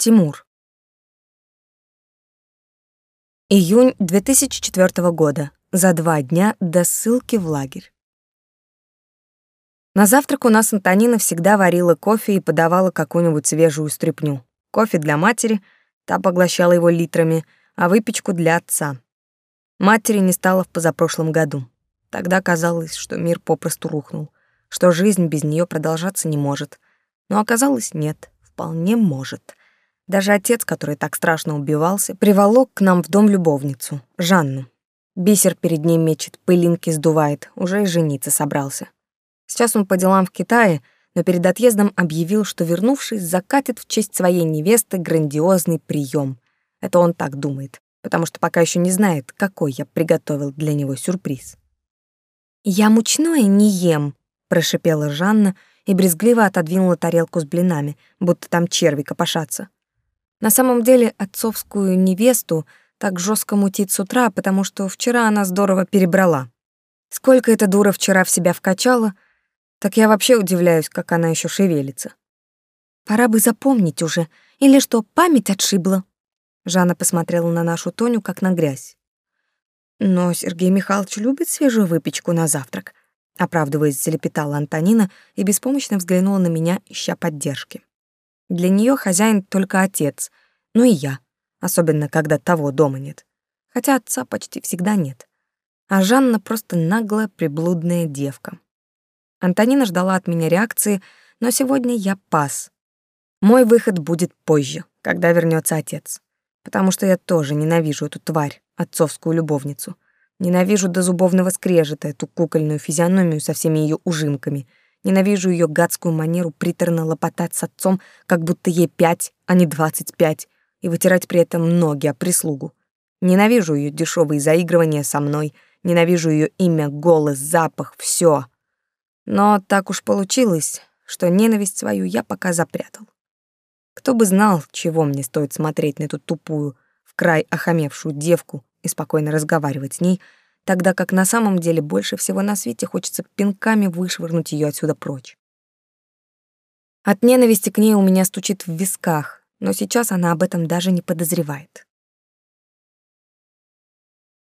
Тимур. Июнь 2004 года. За два дня до ссылки в лагерь. На завтрак у нас Антонина всегда варила кофе и подавала какую-нибудь свежую стряпню. Кофе для матери, та поглощала его литрами, а выпечку для отца. Матери не стало в позапрошлом году. Тогда казалось, что мир попросту рухнул, что жизнь без нее продолжаться не может. Но оказалось, нет, вполне может. Даже отец, который так страшно убивался, приволок к нам в дом любовницу, Жанну. Бисер перед ней мечет, пылинки сдувает, уже и жениться собрался. Сейчас он по делам в Китае, но перед отъездом объявил, что, вернувшись, закатит в честь своей невесты грандиозный прием. Это он так думает, потому что пока еще не знает, какой я приготовил для него сюрприз. «Я мучное не ем», — прошипела Жанна и брезгливо отодвинула тарелку с блинами, будто там черви копошатся. На самом деле отцовскую невесту так жестко мутит с утра, потому что вчера она здорово перебрала. Сколько эта дура вчера в себя вкачала, так я вообще удивляюсь, как она еще шевелится. Пора бы запомнить уже, или что, память отшибла. Жанна посмотрела на нашу Тоню, как на грязь. Но Сергей Михайлович любит свежую выпечку на завтрак, оправдываясь, залепетала Антонина и беспомощно взглянула на меня, ища поддержки. Для нее хозяин только отец, ну и я, особенно когда того дома нет. Хотя отца почти всегда нет. А Жанна просто наглая приблудная девка. Антонина ждала от меня реакции, но сегодня я пас. Мой выход будет позже, когда вернется отец. Потому что я тоже ненавижу эту тварь, отцовскую любовницу. Ненавижу до зубовного скрежета эту кукольную физиономию со всеми ее ужимками — Ненавижу ее гадскую манеру приторно лопотать с отцом, как будто ей пять, а не двадцать пять, и вытирать при этом ноги о прислугу. Ненавижу ее дешевые заигрывания со мной, ненавижу ее имя, голос, запах, все. Но так уж получилось, что ненависть свою я пока запрятал. Кто бы знал, чего мне стоит смотреть на эту тупую, в край охамевшую девку и спокойно разговаривать с ней — тогда как на самом деле больше всего на свете хочется пинками вышвырнуть ее отсюда прочь. От ненависти к ней у меня стучит в висках, но сейчас она об этом даже не подозревает.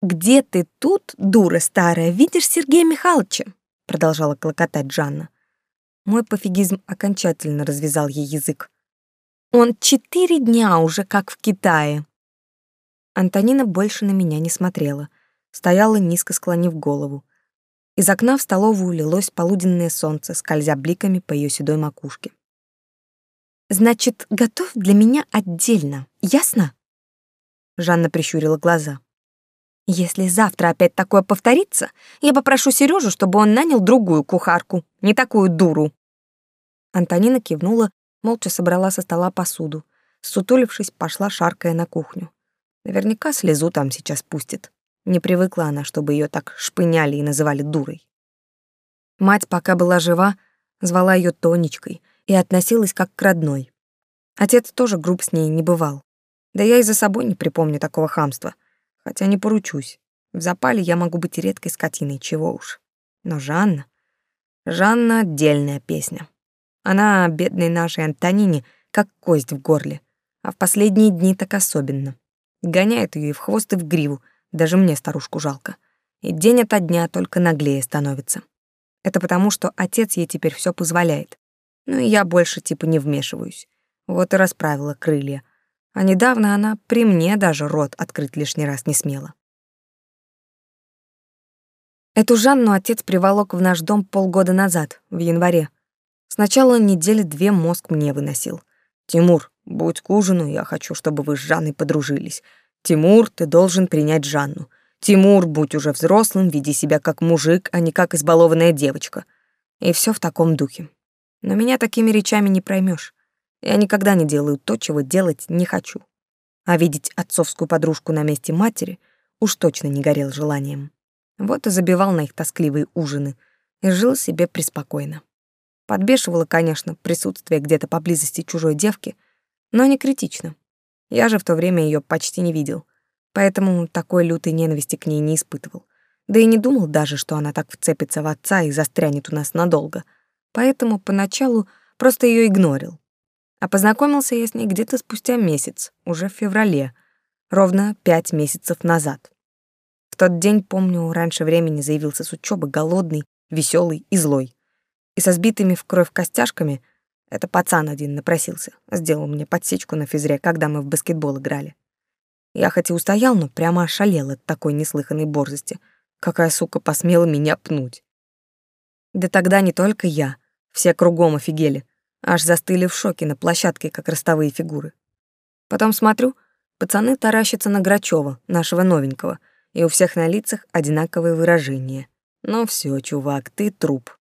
«Где ты тут, дура старая, видишь Сергея Михайловича?» продолжала клокотать Жанна. Мой пофигизм окончательно развязал ей язык. «Он четыре дня уже как в Китае». Антонина больше на меня не смотрела — стояла низко склонив голову. Из окна в столовую лилось полуденное солнце, скользя бликами по ее седой макушке. «Значит, готов для меня отдельно, ясно?» Жанна прищурила глаза. «Если завтра опять такое повторится, я попрошу Сережу, чтобы он нанял другую кухарку, не такую дуру». Антонина кивнула, молча собрала со стола посуду. Сутулившись, пошла шаркая на кухню. Наверняка слезу там сейчас пустит. Не привыкла она, чтобы ее так шпыняли и называли дурой. Мать, пока была жива, звала ее Тонечкой и относилась как к родной. Отец тоже груб с ней не бывал. Да я и за собой не припомню такого хамства, хотя не поручусь. В запале я могу быть редкой скотиной, чего уж. Но Жанна... Жанна — отдельная песня. Она, бедной нашей Антонине, как кость в горле, а в последние дни так особенно. Гоняет ее и в хвост, и в гриву — даже мне старушку жалко. И день ото дня только наглее становится. Это потому, что отец ей теперь все позволяет. Ну и я больше типа не вмешиваюсь. Вот и расправила крылья. А недавно она при мне даже рот открыть лишний раз не смела. Эту Жанну отец приволок в наш дом полгода назад, в январе. Сначала недели две мозг мне выносил. «Тимур, будь к ужину, я хочу, чтобы вы с Жанной подружились. Тимур, ты должен принять Жанну. Тимур, будь уже взрослым, веди себя как мужик, а не как избалованная девочка. И все в таком духе. Но меня такими речами не проймешь. Я никогда не делаю то, чего делать не хочу. А видеть отцовскую подружку на месте матери уж точно не горел желанием. Вот и забивал на их тоскливые ужины и жил себе преспокойно. Подбешивало, конечно, присутствие где-то поблизости чужой девки, но не критично. Я же в то время ее почти не видел, поэтому такой лютой ненависти к ней не испытывал. Да и не думал даже, что она так вцепится в отца и застрянет у нас надолго. Поэтому поначалу просто ее игнорил. А познакомился я с ней где-то спустя месяц, уже в феврале, ровно пять месяцев назад. В тот день, помню, раньше времени заявился с учебы голодный, веселый и злой. И со сбитыми в кровь костяшками это пацан один напросился, сделал мне подсечку на физре, когда мы в баскетбол играли. Я хоть и устоял, но прямо ошалел от такой неслыханной борзости. Какая сука посмела меня пнуть. Да тогда не только я, все кругом офигели, аж застыли в шоке на площадке, как ростовые фигуры. Потом смотрю, пацаны таращатся на Грачева, нашего новенького, и у всех на лицах одинаковые выражения. Ну все, чувак, ты труп.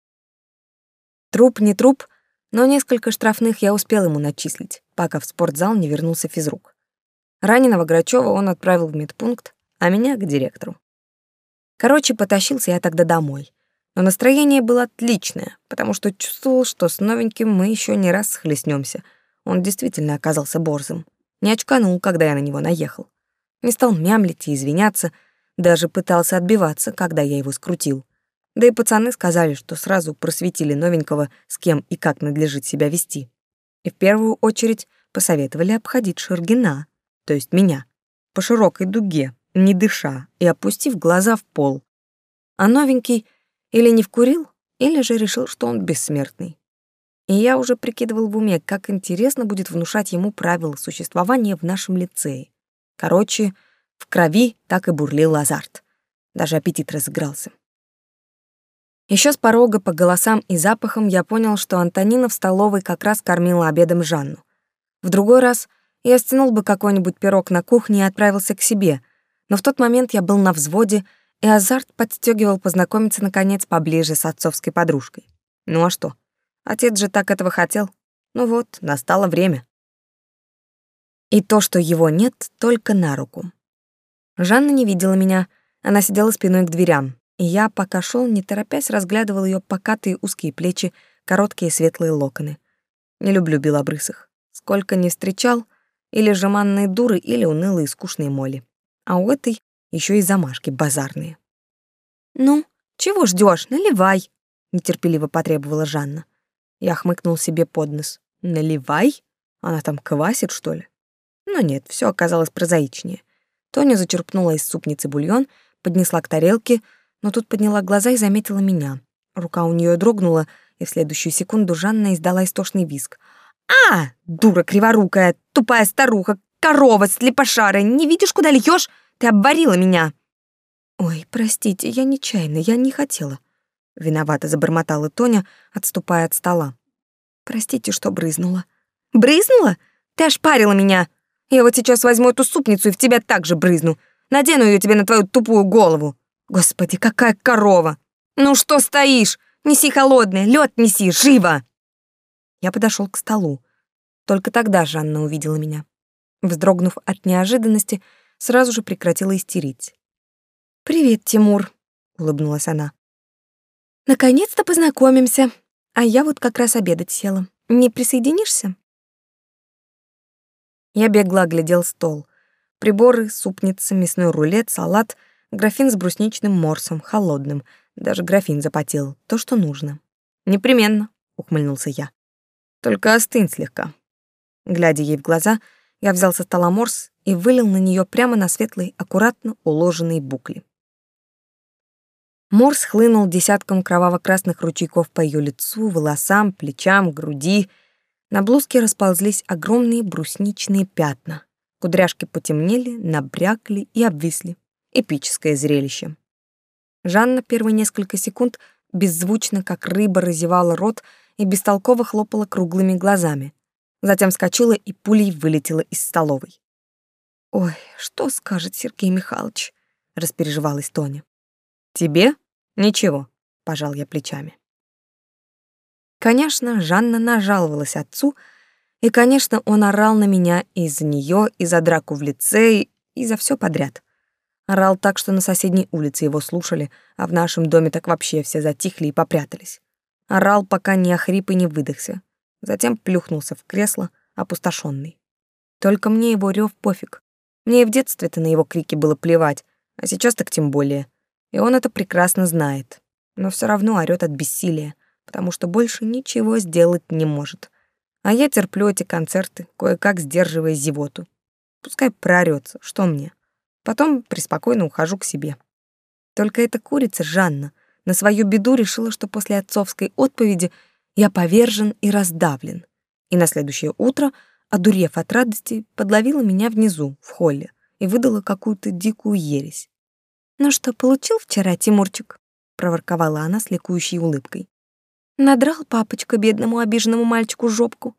Труп не труп, но несколько штрафных я успел ему начислить, пока в спортзал не вернулся физрук. Раненого Грачева он отправил в медпункт, а меня — к директору. Короче, потащился я тогда домой. Но настроение было отличное, потому что чувствовал, что с новеньким мы еще не раз схлестнемся. Он действительно оказался борзым. Не очканул, когда я на него наехал. Не стал мямлить и извиняться, даже пытался отбиваться, когда я его скрутил. Да и пацаны сказали, что сразу просветили новенького, с кем и как надлежит себя вести. И в первую очередь посоветовали обходить Шергина то есть меня, по широкой дуге, не дыша и опустив глаза в пол. А новенький или не вкурил, или же решил, что он бессмертный. И я уже прикидывал в уме, как интересно будет внушать ему правила существования в нашем лицее. Короче, в крови так и бурлил азарт. Даже аппетит разыгрался. Еще с порога по голосам и запахам я понял, что Антонина в столовой как раз кормила обедом Жанну. В другой раз — я стянул бы какой-нибудь пирог на кухне и отправился к себе, но в тот момент я был на взводе, и азарт подстегивал познакомиться, наконец, поближе с отцовской подружкой. Ну а что? Отец же так этого хотел. Ну вот, настало время. И то, что его нет, только на руку. Жанна не видела меня, она сидела спиной к дверям, я, пока шел, не торопясь, разглядывал ее покатые узкие плечи, короткие светлые локоны. Не люблю белобрысых. Сколько не встречал, или жеманные дуры, или унылые скучные моли. А у этой еще и замашки базарные. «Ну, чего ждешь? Наливай!» — нетерпеливо потребовала Жанна. Я хмыкнул себе под нос. «Наливай? Она там квасит, что ли?» Но нет, все оказалось прозаичнее. Тоня зачерпнула из супницы бульон, поднесла к тарелке, но тут подняла глаза и заметила меня. Рука у нее дрогнула, и в следующую секунду Жанна издала истошный визг — «А, дура криворукая, тупая старуха, корова слепошарая, не видишь, куда льешь? Ты обварила меня!» «Ой, простите, я нечаянно, я не хотела», — виновато забормотала Тоня, отступая от стола. «Простите, что брызнула». «Брызнула? Ты ошпарила меня! Я вот сейчас возьму эту супницу и в тебя так же брызну. Надену ее тебе на твою тупую голову. Господи, какая корова! Ну что стоишь? Неси холодное, лед неси, живо!» Я подошел к столу. Только тогда Жанна увидела меня. Вздрогнув от неожиданности, сразу же прекратила истерить. «Привет, Тимур», — улыбнулась она. «Наконец-то познакомимся. А я вот как раз обедать села. Не присоединишься?» Я бегло оглядел стол. Приборы, супница, мясной рулет, салат, графин с брусничным морсом, холодным. Даже графин запотел. То, что нужно. «Непременно», — ухмыльнулся я. Только остынь слегка. Глядя ей в глаза, я взял со стола морс и вылил на нее прямо на светлые, аккуратно уложенные букли. Морс хлынул десятком кроваво-красных ручейков по ее лицу, волосам, плечам, груди. На блузке расползлись огромные брусничные пятна. Кудряшки потемнели, набрякли и обвисли. Эпическое зрелище. Жанна первые несколько секунд беззвучно, как рыба, разевала рот, и бестолково хлопала круглыми глазами. Затем вскочила и пулей вылетела из столовой. «Ой, что скажет Сергей Михайлович?» — распереживалась Тоня. «Тебе? Ничего», — пожал я плечами. Конечно, Жанна нажаловалась отцу, и, конечно, он орал на меня из-за нее, и за драку в лице, и за все подряд. Орал так, что на соседней улице его слушали, а в нашем доме так вообще все затихли и попрятались. Орал, пока не охрип и не выдохся. Затем плюхнулся в кресло, опустошенный. Только мне его рев пофиг. Мне и в детстве-то на его крики было плевать, а сейчас так тем более. И он это прекрасно знает. Но все равно орёт от бессилия, потому что больше ничего сделать не может. А я терплю эти концерты, кое-как сдерживая зевоту. Пускай прорется, что мне. Потом преспокойно ухожу к себе. Только эта курица Жанна на свою беду решила, что после отцовской отповеди я повержен и раздавлен. И на следующее утро, одурев от радости, подловила меня внизу, в холле, и выдала какую-то дикую ересь. «Ну что, получил вчера, Тимурчик?» — проворковала она с ликующей улыбкой. Надрал папочка бедному обиженному мальчику жопку.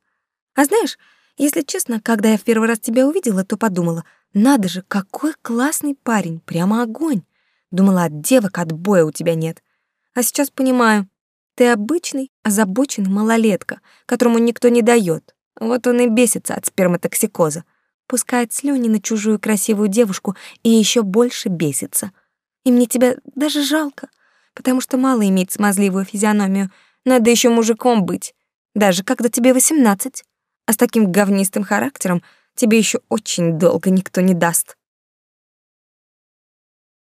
А знаешь, если честно, когда я в первый раз тебя увидела, то подумала, надо же, какой классный парень, прямо огонь. Думала, от девок отбоя у тебя нет. А сейчас понимаю, ты обычный, озабоченный малолетка, которому никто не дает. Вот он и бесится от сперматоксикоза. Пускает слюни на чужую красивую девушку и еще больше бесится. И мне тебя даже жалко, потому что мало иметь смазливую физиономию — надо еще мужиком быть, даже когда тебе восемнадцать. А с таким говнистым характером тебе еще очень долго никто не даст.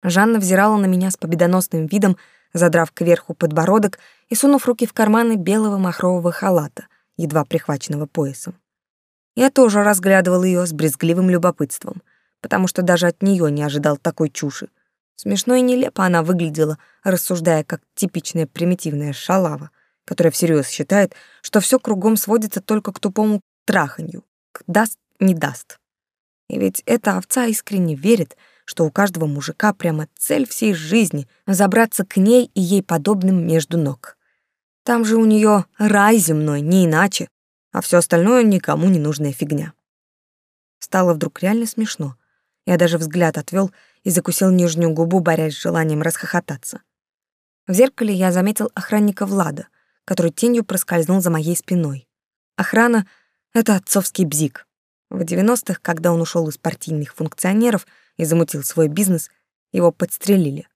Жанна взирала на меня с победоносным видом, задрав кверху подбородок и сунув руки в карманы белого махрового халата, едва прихваченного поясом. Я тоже разглядывал ее с брезгливым любопытством, потому что даже от нее не ожидал такой чуши. Смешно и нелепо она выглядела, рассуждая как типичная примитивная шалава которая всерьез считает, что все кругом сводится только к тупому траханью, к даст не даст. И ведь эта овца искренне верит, что у каждого мужика прямо цель всей жизни — забраться к ней и ей подобным между ног. Там же у нее рай земной, не иначе, а все остальное никому не нужная фигня. Стало вдруг реально смешно. Я даже взгляд отвел и закусил нижнюю губу, борясь с желанием расхохотаться. В зеркале я заметил охранника Влада, который тенью проскользнул за моей спиной. Охрана — это отцовский бзик. В 90-х, когда он ушел из партийных функционеров и замутил свой бизнес, его подстрелили.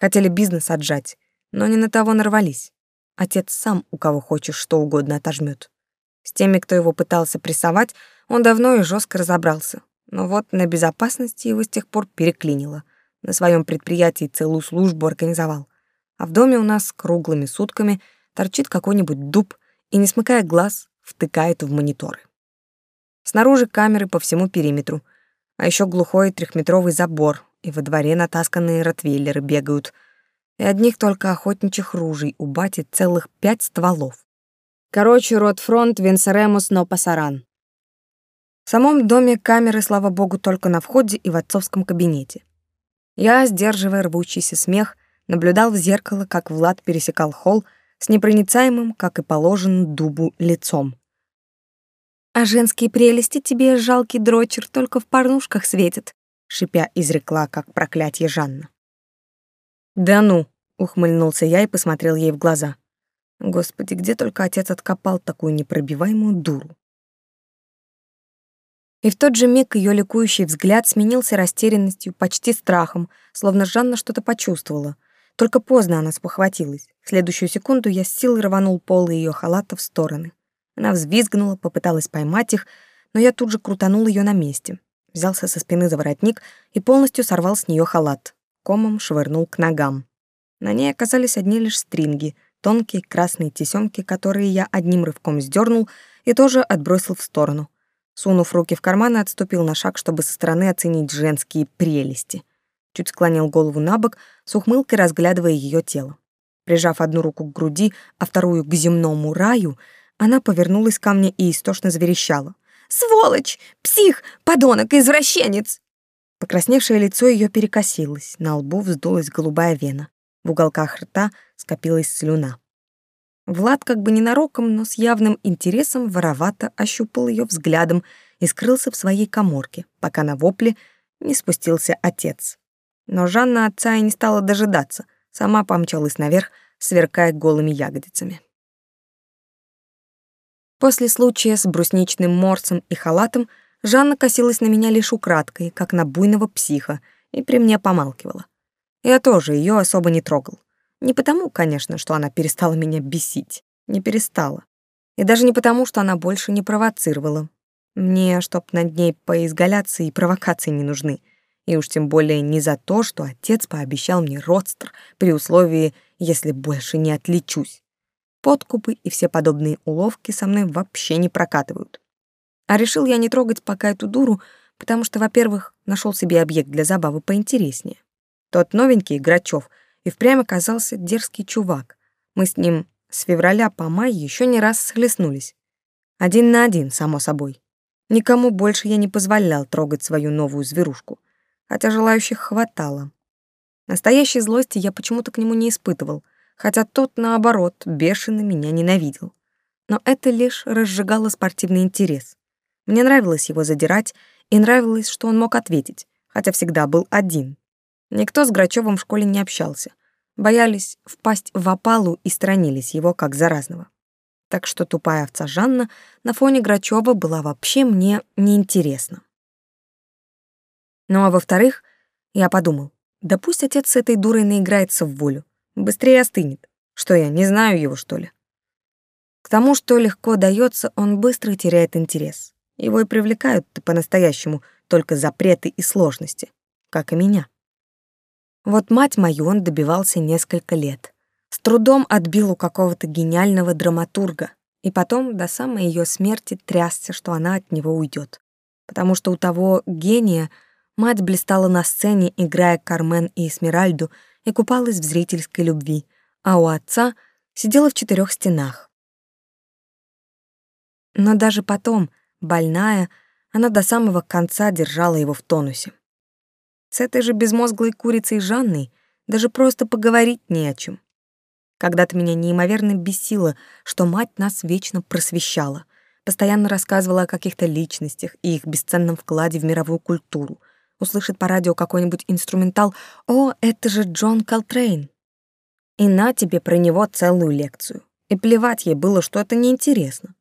Хотели бизнес отжать, но не на того нарвались. Отец сам у кого хочешь что угодно отожмет. С теми, кто его пытался прессовать, он давно и жестко разобрался. Но вот на безопасности его с тех пор переклинило. На своем предприятии целую службу организовал. А в доме у нас круглыми сутками — торчит какой-нибудь дуб и, не смыкая глаз, втыкает в мониторы. Снаружи камеры по всему периметру, а еще глухой трехметровый забор, и во дворе натасканные ротвейлеры бегают, и одних только охотничьих ружей у бати целых пять стволов. Короче, рот фронт Венсеремус но пасаран. В самом доме камеры, слава богу, только на входе и в отцовском кабинете. Я, сдерживая рвущийся смех, наблюдал в зеркало, как Влад пересекал холл, с непроницаемым, как и положено дубу, лицом. «А женские прелести тебе, жалкий дрочер, только в порнушках светят», шипя изрекла, как проклятие Жанна. «Да ну!» — ухмыльнулся я и посмотрел ей в глаза. Господи, где только отец откопал такую непробиваемую дуру. И в тот же миг ее ликующий взгляд сменился растерянностью, почти страхом, словно Жанна что-то почувствовала — только поздно она спохватилась. В следующую секунду я с силой рванул полы ее халата в стороны. Она взвизгнула, попыталась поймать их, но я тут же крутанул ее на месте. Взялся со спины за воротник и полностью сорвал с нее халат. Комом швырнул к ногам. На ней оказались одни лишь стринги, тонкие красные тесемки, которые я одним рывком сдернул и тоже отбросил в сторону. Сунув руки в карманы, отступил на шаг, чтобы со стороны оценить женские прелести — чуть склонил голову на бок, с ухмылкой разглядывая ее тело. Прижав одну руку к груди, а вторую к земному раю, она повернулась ко мне и истошно заверещала. «Сволочь! Псих! Подонок! Извращенец!» Покрасневшее лицо ее перекосилось, на лбу вздулась голубая вена. В уголках рта скопилась слюна. Влад как бы ненароком, но с явным интересом воровато ощупал ее взглядом и скрылся в своей коморке, пока на вопле не спустился отец. Но Жанна отца и не стала дожидаться, сама помчалась наверх, сверкая голыми ягодицами. После случая с брусничным морсом и халатом Жанна косилась на меня лишь украдкой, как на буйного психа, и при мне помалкивала. Я тоже ее особо не трогал. Не потому, конечно, что она перестала меня бесить. Не перестала. И даже не потому, что она больше не провоцировала. Мне, чтоб над ней поизгаляться, и провокации не нужны и уж тем более не за то, что отец пообещал мне родстр при условии, если больше не отличусь. Подкупы и все подобные уловки со мной вообще не прокатывают. А решил я не трогать пока эту дуру, потому что, во-первых, нашел себе объект для забавы поинтереснее. Тот новенький, Грачев, и впрямь оказался дерзкий чувак. Мы с ним с февраля по май еще не раз схлестнулись. Один на один, само собой. Никому больше я не позволял трогать свою новую зверушку, хотя желающих хватало. Настоящей злости я почему-то к нему не испытывал, хотя тот, наоборот, бешено меня ненавидел. Но это лишь разжигало спортивный интерес. Мне нравилось его задирать, и нравилось, что он мог ответить, хотя всегда был один. Никто с Грачевым в школе не общался. Боялись впасть в опалу и сторонились его как заразного. Так что тупая овца Жанна на фоне Грачева была вообще мне неинтересна. Ну а во-вторых, я подумал, да пусть отец с этой дурой наиграется в волю. Быстрее остынет. Что я, не знаю его, что ли? К тому, что легко дается, он быстро теряет интерес. Его и привлекают-то по-настоящему только запреты и сложности, как и меня. Вот мать мою он добивался несколько лет. С трудом отбил у какого-то гениального драматурга, и потом до самой ее смерти трясся, что она от него уйдет. Потому что у того гения мать блистала на сцене, играя Кармен и Эсмеральду, и купалась в зрительской любви, а у отца сидела в четырех стенах. Но даже потом — Больная, она до самого конца держала его в тонусе. С этой же безмозглой курицей Жанной даже просто поговорить не о чем. Когда-то меня неимоверно бесило, что мать нас вечно просвещала, постоянно рассказывала о каких-то личностях и их бесценном вкладе в мировую культуру. Услышит по радио какой-нибудь инструментал «О, это же Джон Колтрейн!» И на тебе про него целую лекцию. И плевать ей было, что это неинтересно.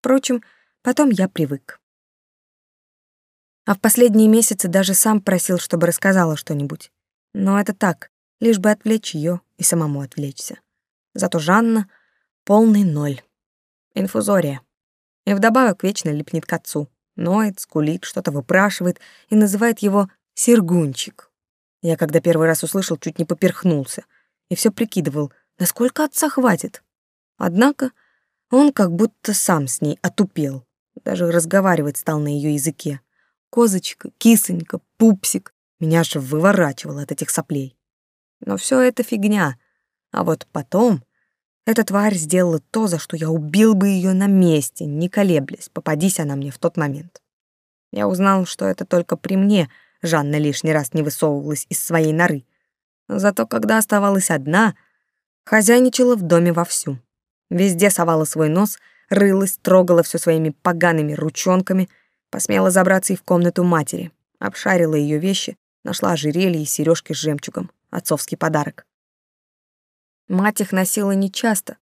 Впрочем, Потом я привык. А в последние месяцы даже сам просил, чтобы рассказала что-нибудь. Но это так, лишь бы отвлечь ее и самому отвлечься. Зато Жанна — полный ноль. Инфузория. И вдобавок вечно липнет к отцу. Ноет, скулит, что-то выпрашивает и называет его «сергунчик». Я, когда первый раз услышал, чуть не поперхнулся и все прикидывал, насколько отца хватит. Однако он как будто сам с ней отупел. Даже разговаривать стал на ее языке. Козочка, кисонька, пупсик. Меня же выворачивало от этих соплей. Но все это фигня. А вот потом эта тварь сделала то, за что я убил бы ее на месте, не колеблясь, попадись она мне в тот момент. Я узнал, что это только при мне Жанна лишний раз не высовывалась из своей норы. Зато когда оставалась одна, хозяйничала в доме вовсю. Везде совала свой нос — рылась, трогала все своими погаными ручонками, посмела забраться и в комнату матери, обшарила ее вещи, нашла ожерелье и сережки с жемчугом, отцовский подарок. Мать их носила нечасто,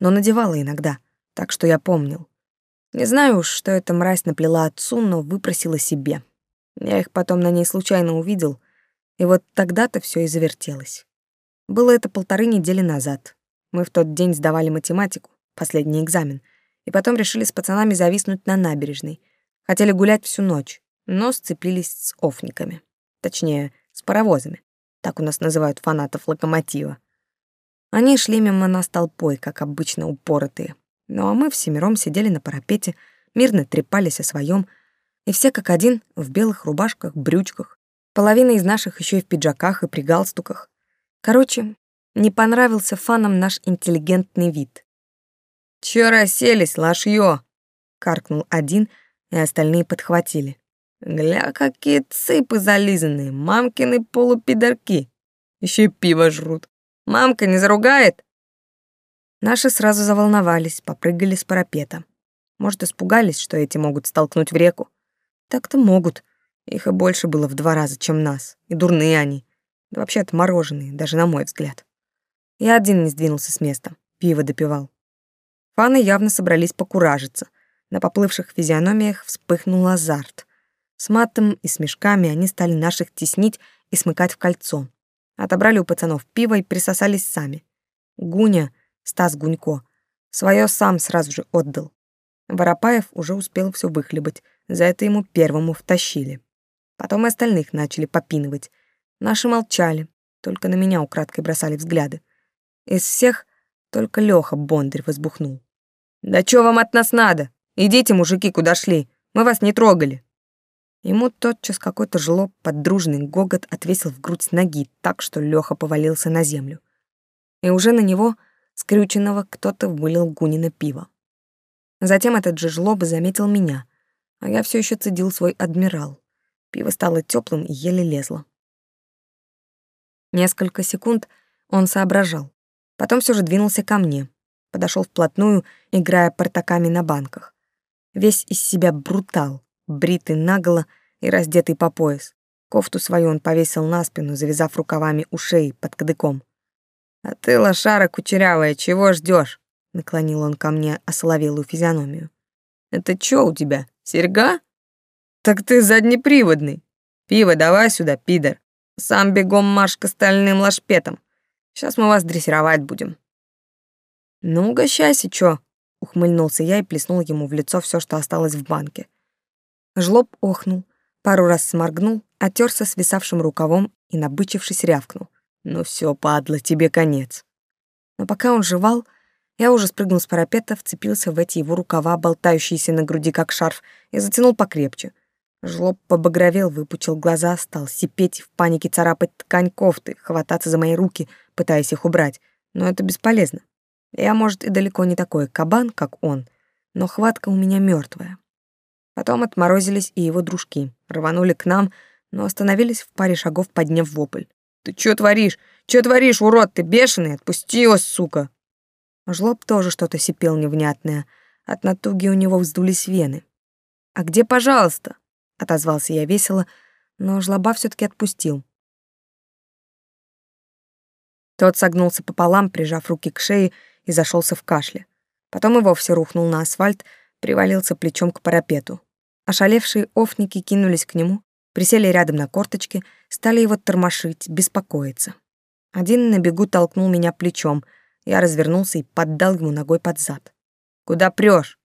но надевала иногда, так что я помнил. Не знаю уж, что эта мразь наплела отцу, но выпросила себе. Я их потом на ней случайно увидел, и вот тогда-то все и завертелось. Было это полторы недели назад. Мы в тот день сдавали математику, последний экзамен — и потом решили с пацанами зависнуть на набережной. Хотели гулять всю ночь, но сцепились с офниками. Точнее, с паровозами. Так у нас называют фанатов локомотива. Они шли мимо нас толпой, как обычно упоротые. Ну а мы всемиром сидели на парапете, мирно трепались о своем, и все как один в белых рубашках, брючках. Половина из наших еще и в пиджаках и при галстуках. Короче, не понравился фанам наш интеллигентный вид. «Чё расселись, лошьё?» — каркнул один, и остальные подхватили. «Гля, какие цыпы зализанные, мамкины полупидорки. Ещё и пиво жрут. Мамка не заругает?» Наши сразу заволновались, попрыгали с парапета. Может, испугались, что эти могут столкнуть в реку. Так-то могут. Их и больше было в два раза, чем нас. И дурные они. Да вообще отмороженные, даже на мой взгляд. Я один не сдвинулся с места. Пиво допивал. Фаны явно собрались покуражиться. На поплывших физиономиях вспыхнул азарт. С матом и смешками они стали наших теснить и смыкать в кольцо. Отобрали у пацанов пиво и присосались сами. Гуня, Стас Гунько, свое сам сразу же отдал. Воропаев уже успел все выхлебать, за это ему первому втащили. Потом и остальных начали попинывать. Наши молчали, только на меня украдкой бросали взгляды. Из всех Только Лёха Бондарь возбухнул. «Да чё вам от нас надо? Идите, мужики, куда шли. Мы вас не трогали». Ему тотчас какой-то жлоб под дружный гогот отвесил в грудь ноги так, что Лёха повалился на землю. И уже на него, скрюченного, кто-то вылил Гунина пиво. Затем этот же жлоб заметил меня, а я все еще цедил свой адмирал. Пиво стало теплым и еле лезло. Несколько секунд он соображал. Потом все же двинулся ко мне. Подошел вплотную, играя портаками на банках. Весь из себя брутал, бритый наголо и раздетый по пояс. Кофту свою он повесил на спину, завязав рукавами у шеи под кадыком. «А ты, лошара кучерявая, чего ждешь? наклонил он ко мне осоловелую физиономию. «Это чё у тебя, серьга?» «Так ты заднеприводный. Пиво давай сюда, пидор. Сам бегом марш к остальным лошпетам. Сейчас мы вас дрессировать будем». «Ну, угощайся, чё?» — ухмыльнулся я и плеснул ему в лицо все, что осталось в банке. Жлоб охнул, пару раз сморгнул, отерся свисавшим рукавом и, набычившись, рявкнул. «Ну все, падла, тебе конец». Но пока он жевал, я уже спрыгнул с парапета, вцепился в эти его рукава, болтающиеся на груди как шарф, и затянул покрепче. Жлоб побагровел, выпучил глаза, стал сипеть в панике царапать ткань кофты, хвататься за мои руки, пытаясь их убрать. Но это бесполезно. Я, может, и далеко не такой кабан, как он, но хватка у меня мертвая. Потом отморозились и его дружки, рванули к нам, но остановились в паре шагов, подняв вопль. «Ты чё творишь? Чё творишь, урод? Ты бешеный? Отпусти его, сука!» Жлоб тоже что-то сипел невнятное. От натуги у него вздулись вены. «А где, пожалуйста?» — отозвался я весело, но жлоба все таки отпустил. Тот согнулся пополам, прижав руки к шее, и зашелся в кашле. Потом и вовсе рухнул на асфальт, привалился плечом к парапету. Ошалевшие офники кинулись к нему, присели рядом на корточки, стали его тормошить, беспокоиться. Один на бегу толкнул меня плечом. Я развернулся и поддал ему ногой под зад. «Куда прешь?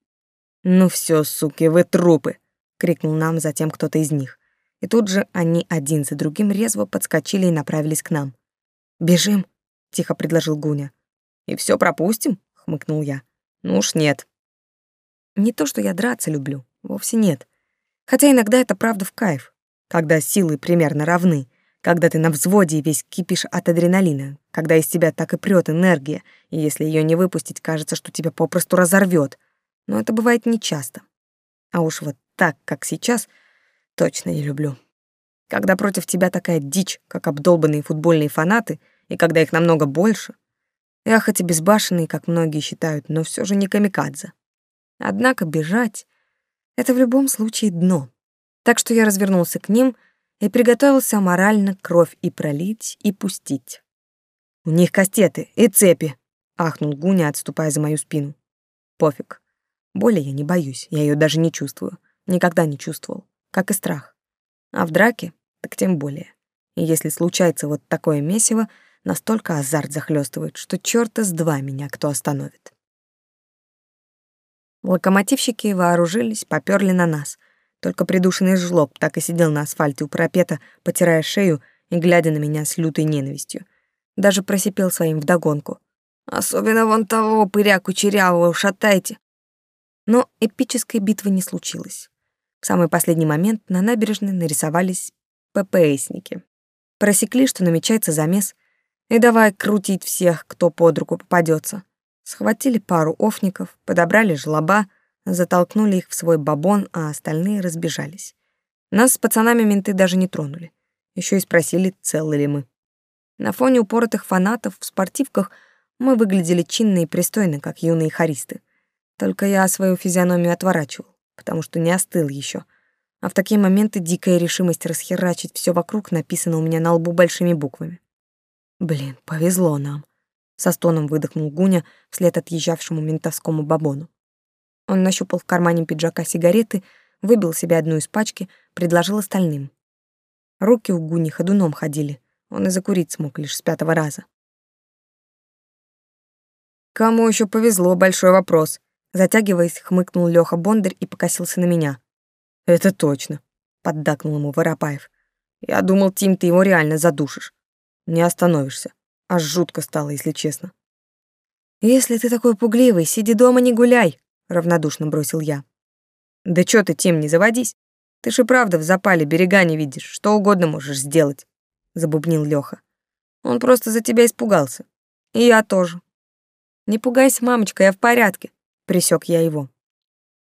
«Ну все, суки, вы трупы!» — крикнул нам затем кто-то из них. И тут же они один за другим резво подскочили и направились к нам. «Бежим!» — тихо предложил Гуня. «И все пропустим?» — хмыкнул я. «Ну уж нет». Не то, что я драться люблю, вовсе нет. Хотя иногда это правда в кайф, когда силы примерно равны, когда ты на взводе и весь кипишь от адреналина, когда из тебя так и прет энергия, и если ее не выпустить, кажется, что тебя попросту разорвет. Но это бывает нечасто. А уж вот так, как сейчас, точно не люблю. Когда против тебя такая дичь, как обдолбанные футбольные фанаты, и когда их намного больше. Я хоть и безбашенный, как многие считают, но все же не камикадзе. Однако бежать — это в любом случае дно. Так что я развернулся к ним и приготовился морально кровь и пролить, и пустить. «У них кастеты и цепи», — ахнул Гуня, отступая за мою спину. «Пофиг. Боли я не боюсь, я ее даже не чувствую. Никогда не чувствовал. Как и страх. А в драке так тем более. И если случается вот такое месиво, настолько азарт захлестывает, что чёрта с два меня кто остановит. Локомотивщики вооружились, попёрли на нас. Только придушенный жлоб так и сидел на асфальте у парапета, потирая шею и глядя на меня с лютой ненавистью. Даже просипел своим вдогонку. «Особенно вон того пыря кучерявого ушатайте!» Но эпической битвы не случилось. В самый последний момент на набережной нарисовались ППСники. Просекли, что намечается замес, и давай крутить всех, кто под руку попадется. Схватили пару офников, подобрали жлоба, затолкнули их в свой бабон, а остальные разбежались. Нас с пацанами менты даже не тронули. Еще и спросили, целы ли мы. На фоне упоротых фанатов в спортивках мы выглядели чинно и пристойно, как юные хористы. Только я свою физиономию отворачивал, потому что не остыл еще. А в такие моменты дикая решимость расхерачить все вокруг написана у меня на лбу большими буквами. Блин, повезло нам со стоном выдохнул Гуня вслед отъезжавшему ментовскому бабону. Он нащупал в кармане пиджака сигареты, выбил себе одну из пачки, предложил остальным. Руки у Гуни ходуном ходили, он и закурить смог лишь с пятого раза. «Кому еще повезло, большой вопрос», затягиваясь, хмыкнул Лёха Бондарь и покосился на меня. «Это точно», — поддакнул ему Воропаев. «Я думал, Тим, ты его реально задушишь. Не остановишься. Аж жутко стало, если честно. «Если ты такой пугливый, сиди дома, не гуляй», — равнодушно бросил я. «Да чё ты, Тим, не заводись. Ты же правда в запале берега не видишь, что угодно можешь сделать», — забубнил Лёха. «Он просто за тебя испугался. И я тоже». «Не пугайся, мамочка, я в порядке», — присек я его.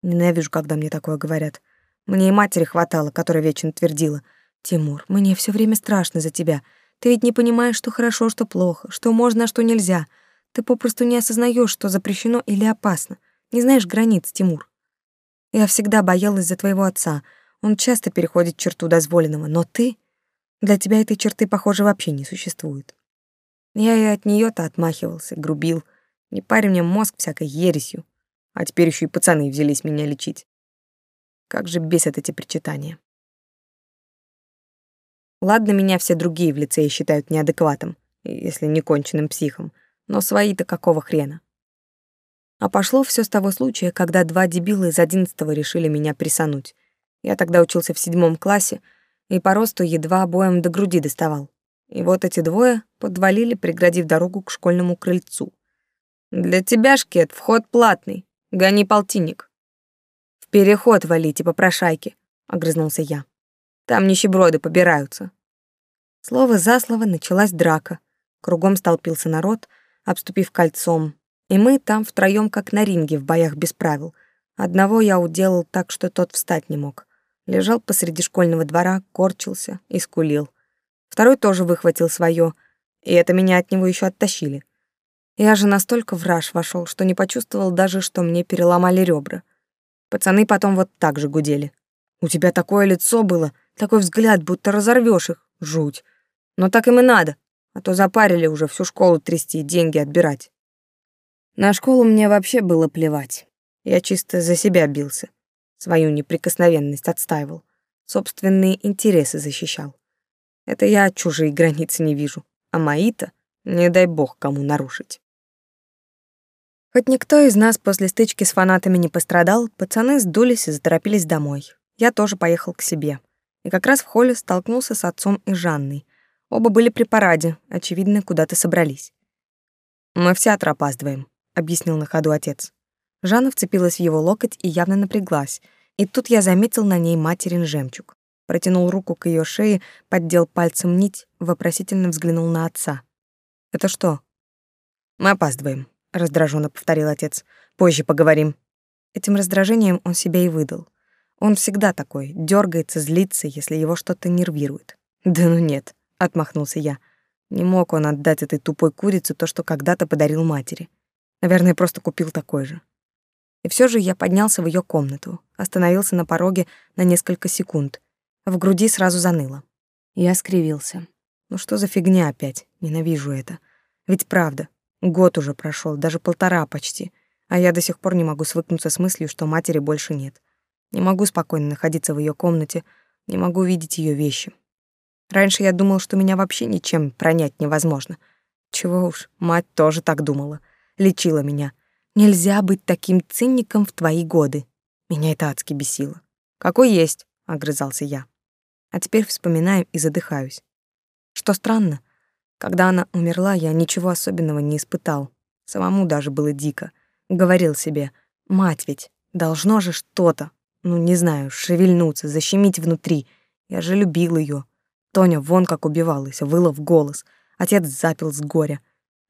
Ненавижу, когда мне такое говорят. Мне и матери хватало, которая вечно твердила. «Тимур, мне все время страшно за тебя. Ты ведь не понимаешь, что хорошо, что плохо, что можно, а что нельзя. Ты попросту не осознаешь, что запрещено или опасно. Не знаешь границ, Тимур. Я всегда боялась за твоего отца. Он часто переходит черту дозволенного, но ты... Для тебя этой черты, похоже, вообще не существует. Я и от нее то отмахивался, грубил. Не парь мне мозг всякой ересью. А теперь еще и пацаны взялись меня лечить. Как же бесят эти причитания. Ладно, меня все другие в лицее считают неадекватом, если не конченным психом — но свои-то какого хрена? А пошло все с того случая, когда два дебила из одиннадцатого решили меня присануть. Я тогда учился в седьмом классе и по росту едва обоим до груди доставал. И вот эти двое подвалили, преградив дорогу к школьному крыльцу. «Для тебя, Шкет, вход платный. Гони полтинник». «В переход валите, попрошайки», — огрызнулся я. «Там нищеброды побираются». Слово за слово началась драка. Кругом столпился народ — обступив кольцом, и мы там втроем как на ринге в боях без правил. Одного я уделал так, что тот встать не мог. Лежал посреди школьного двора, корчился и скулил. Второй тоже выхватил свое, и это меня от него еще оттащили. Я же настолько в раж вошел, что не почувствовал даже, что мне переломали ребра. Пацаны потом вот так же гудели. «У тебя такое лицо было, такой взгляд, будто разорвешь их. Жуть. Но так им и надо а то запарили уже всю школу трясти и деньги отбирать. На школу мне вообще было плевать. Я чисто за себя бился. Свою неприкосновенность отстаивал. Собственные интересы защищал. Это я чужие границы не вижу. А мои-то, не дай бог, кому нарушить. Хоть никто из нас после стычки с фанатами не пострадал, пацаны сдулись и заторопились домой. Я тоже поехал к себе. И как раз в холле столкнулся с отцом и Жанной — Оба были при параде, очевидно, куда-то собрались. «Мы в театр опаздываем», — объяснил на ходу отец. Жанна вцепилась в его локоть и явно напряглась, и тут я заметил на ней материн жемчуг. Протянул руку к ее шее, поддел пальцем нить, вопросительно взглянул на отца. «Это что?» «Мы опаздываем», — раздраженно повторил отец. «Позже поговорим». Этим раздражением он себя и выдал. Он всегда такой, дергается, злится, если его что-то нервирует. Да ну нет, отмахнулся я. Не мог он отдать этой тупой курице то, что когда-то подарил матери. Наверное, просто купил такой же. И все же я поднялся в ее комнату, остановился на пороге на несколько секунд. В груди сразу заныло. Я скривился. Ну что за фигня опять? Ненавижу это. Ведь правда, год уже прошел, даже полтора почти, а я до сих пор не могу свыкнуться с мыслью, что матери больше нет. Не могу спокойно находиться в ее комнате, не могу видеть ее вещи, Раньше я думал, что меня вообще ничем пронять невозможно. Чего уж, мать тоже так думала. Лечила меня. Нельзя быть таким циником в твои годы. Меня это адски бесило. Какой есть, огрызался я. А теперь вспоминаю и задыхаюсь. Что странно, когда она умерла, я ничего особенного не испытал. Самому даже было дико. Говорил себе, мать ведь, должно же что-то, ну не знаю, шевельнуться, защемить внутри. Я же любил ее. Тоня вон как убивалась, выла в голос. Отец запил с горя.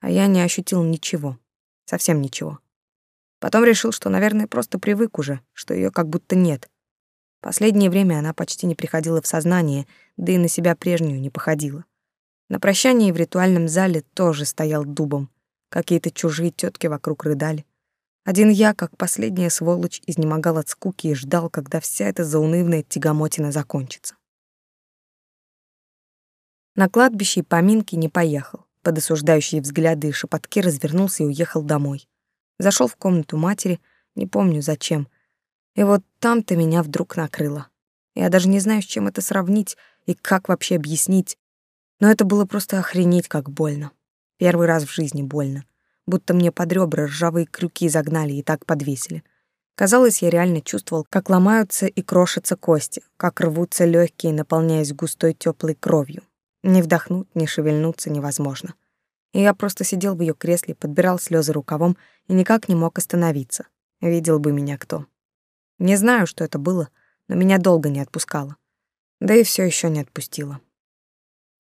А я не ощутил ничего. Совсем ничего. Потом решил, что, наверное, просто привык уже, что ее как будто нет. Последнее время она почти не приходила в сознание, да и на себя прежнюю не походила. На прощании в ритуальном зале тоже стоял дубом. Какие-то чужие тетки вокруг рыдали. Один я, как последняя сволочь, изнемогал от скуки и ждал, когда вся эта заунывная тягомотина закончится. На кладбище и поминки не поехал. Под осуждающие взгляды и шепотки развернулся и уехал домой. Зашел в комнату матери, не помню зачем. И вот там-то меня вдруг накрыло. Я даже не знаю, с чем это сравнить и как вообще объяснить. Но это было просто охренеть, как больно. Первый раз в жизни больно. Будто мне под ребра ржавые крюки загнали и так подвесили. Казалось, я реально чувствовал, как ломаются и крошатся кости, как рвутся легкие, наполняясь густой теплой кровью. Не вдохнуть, не шевельнуться невозможно. и я просто сидел в ее кресле, подбирал слезы рукавом и никак не мог остановиться. Видел бы меня кто. Не знаю, что это было, но меня долго не отпускало. Да и все еще не отпустило.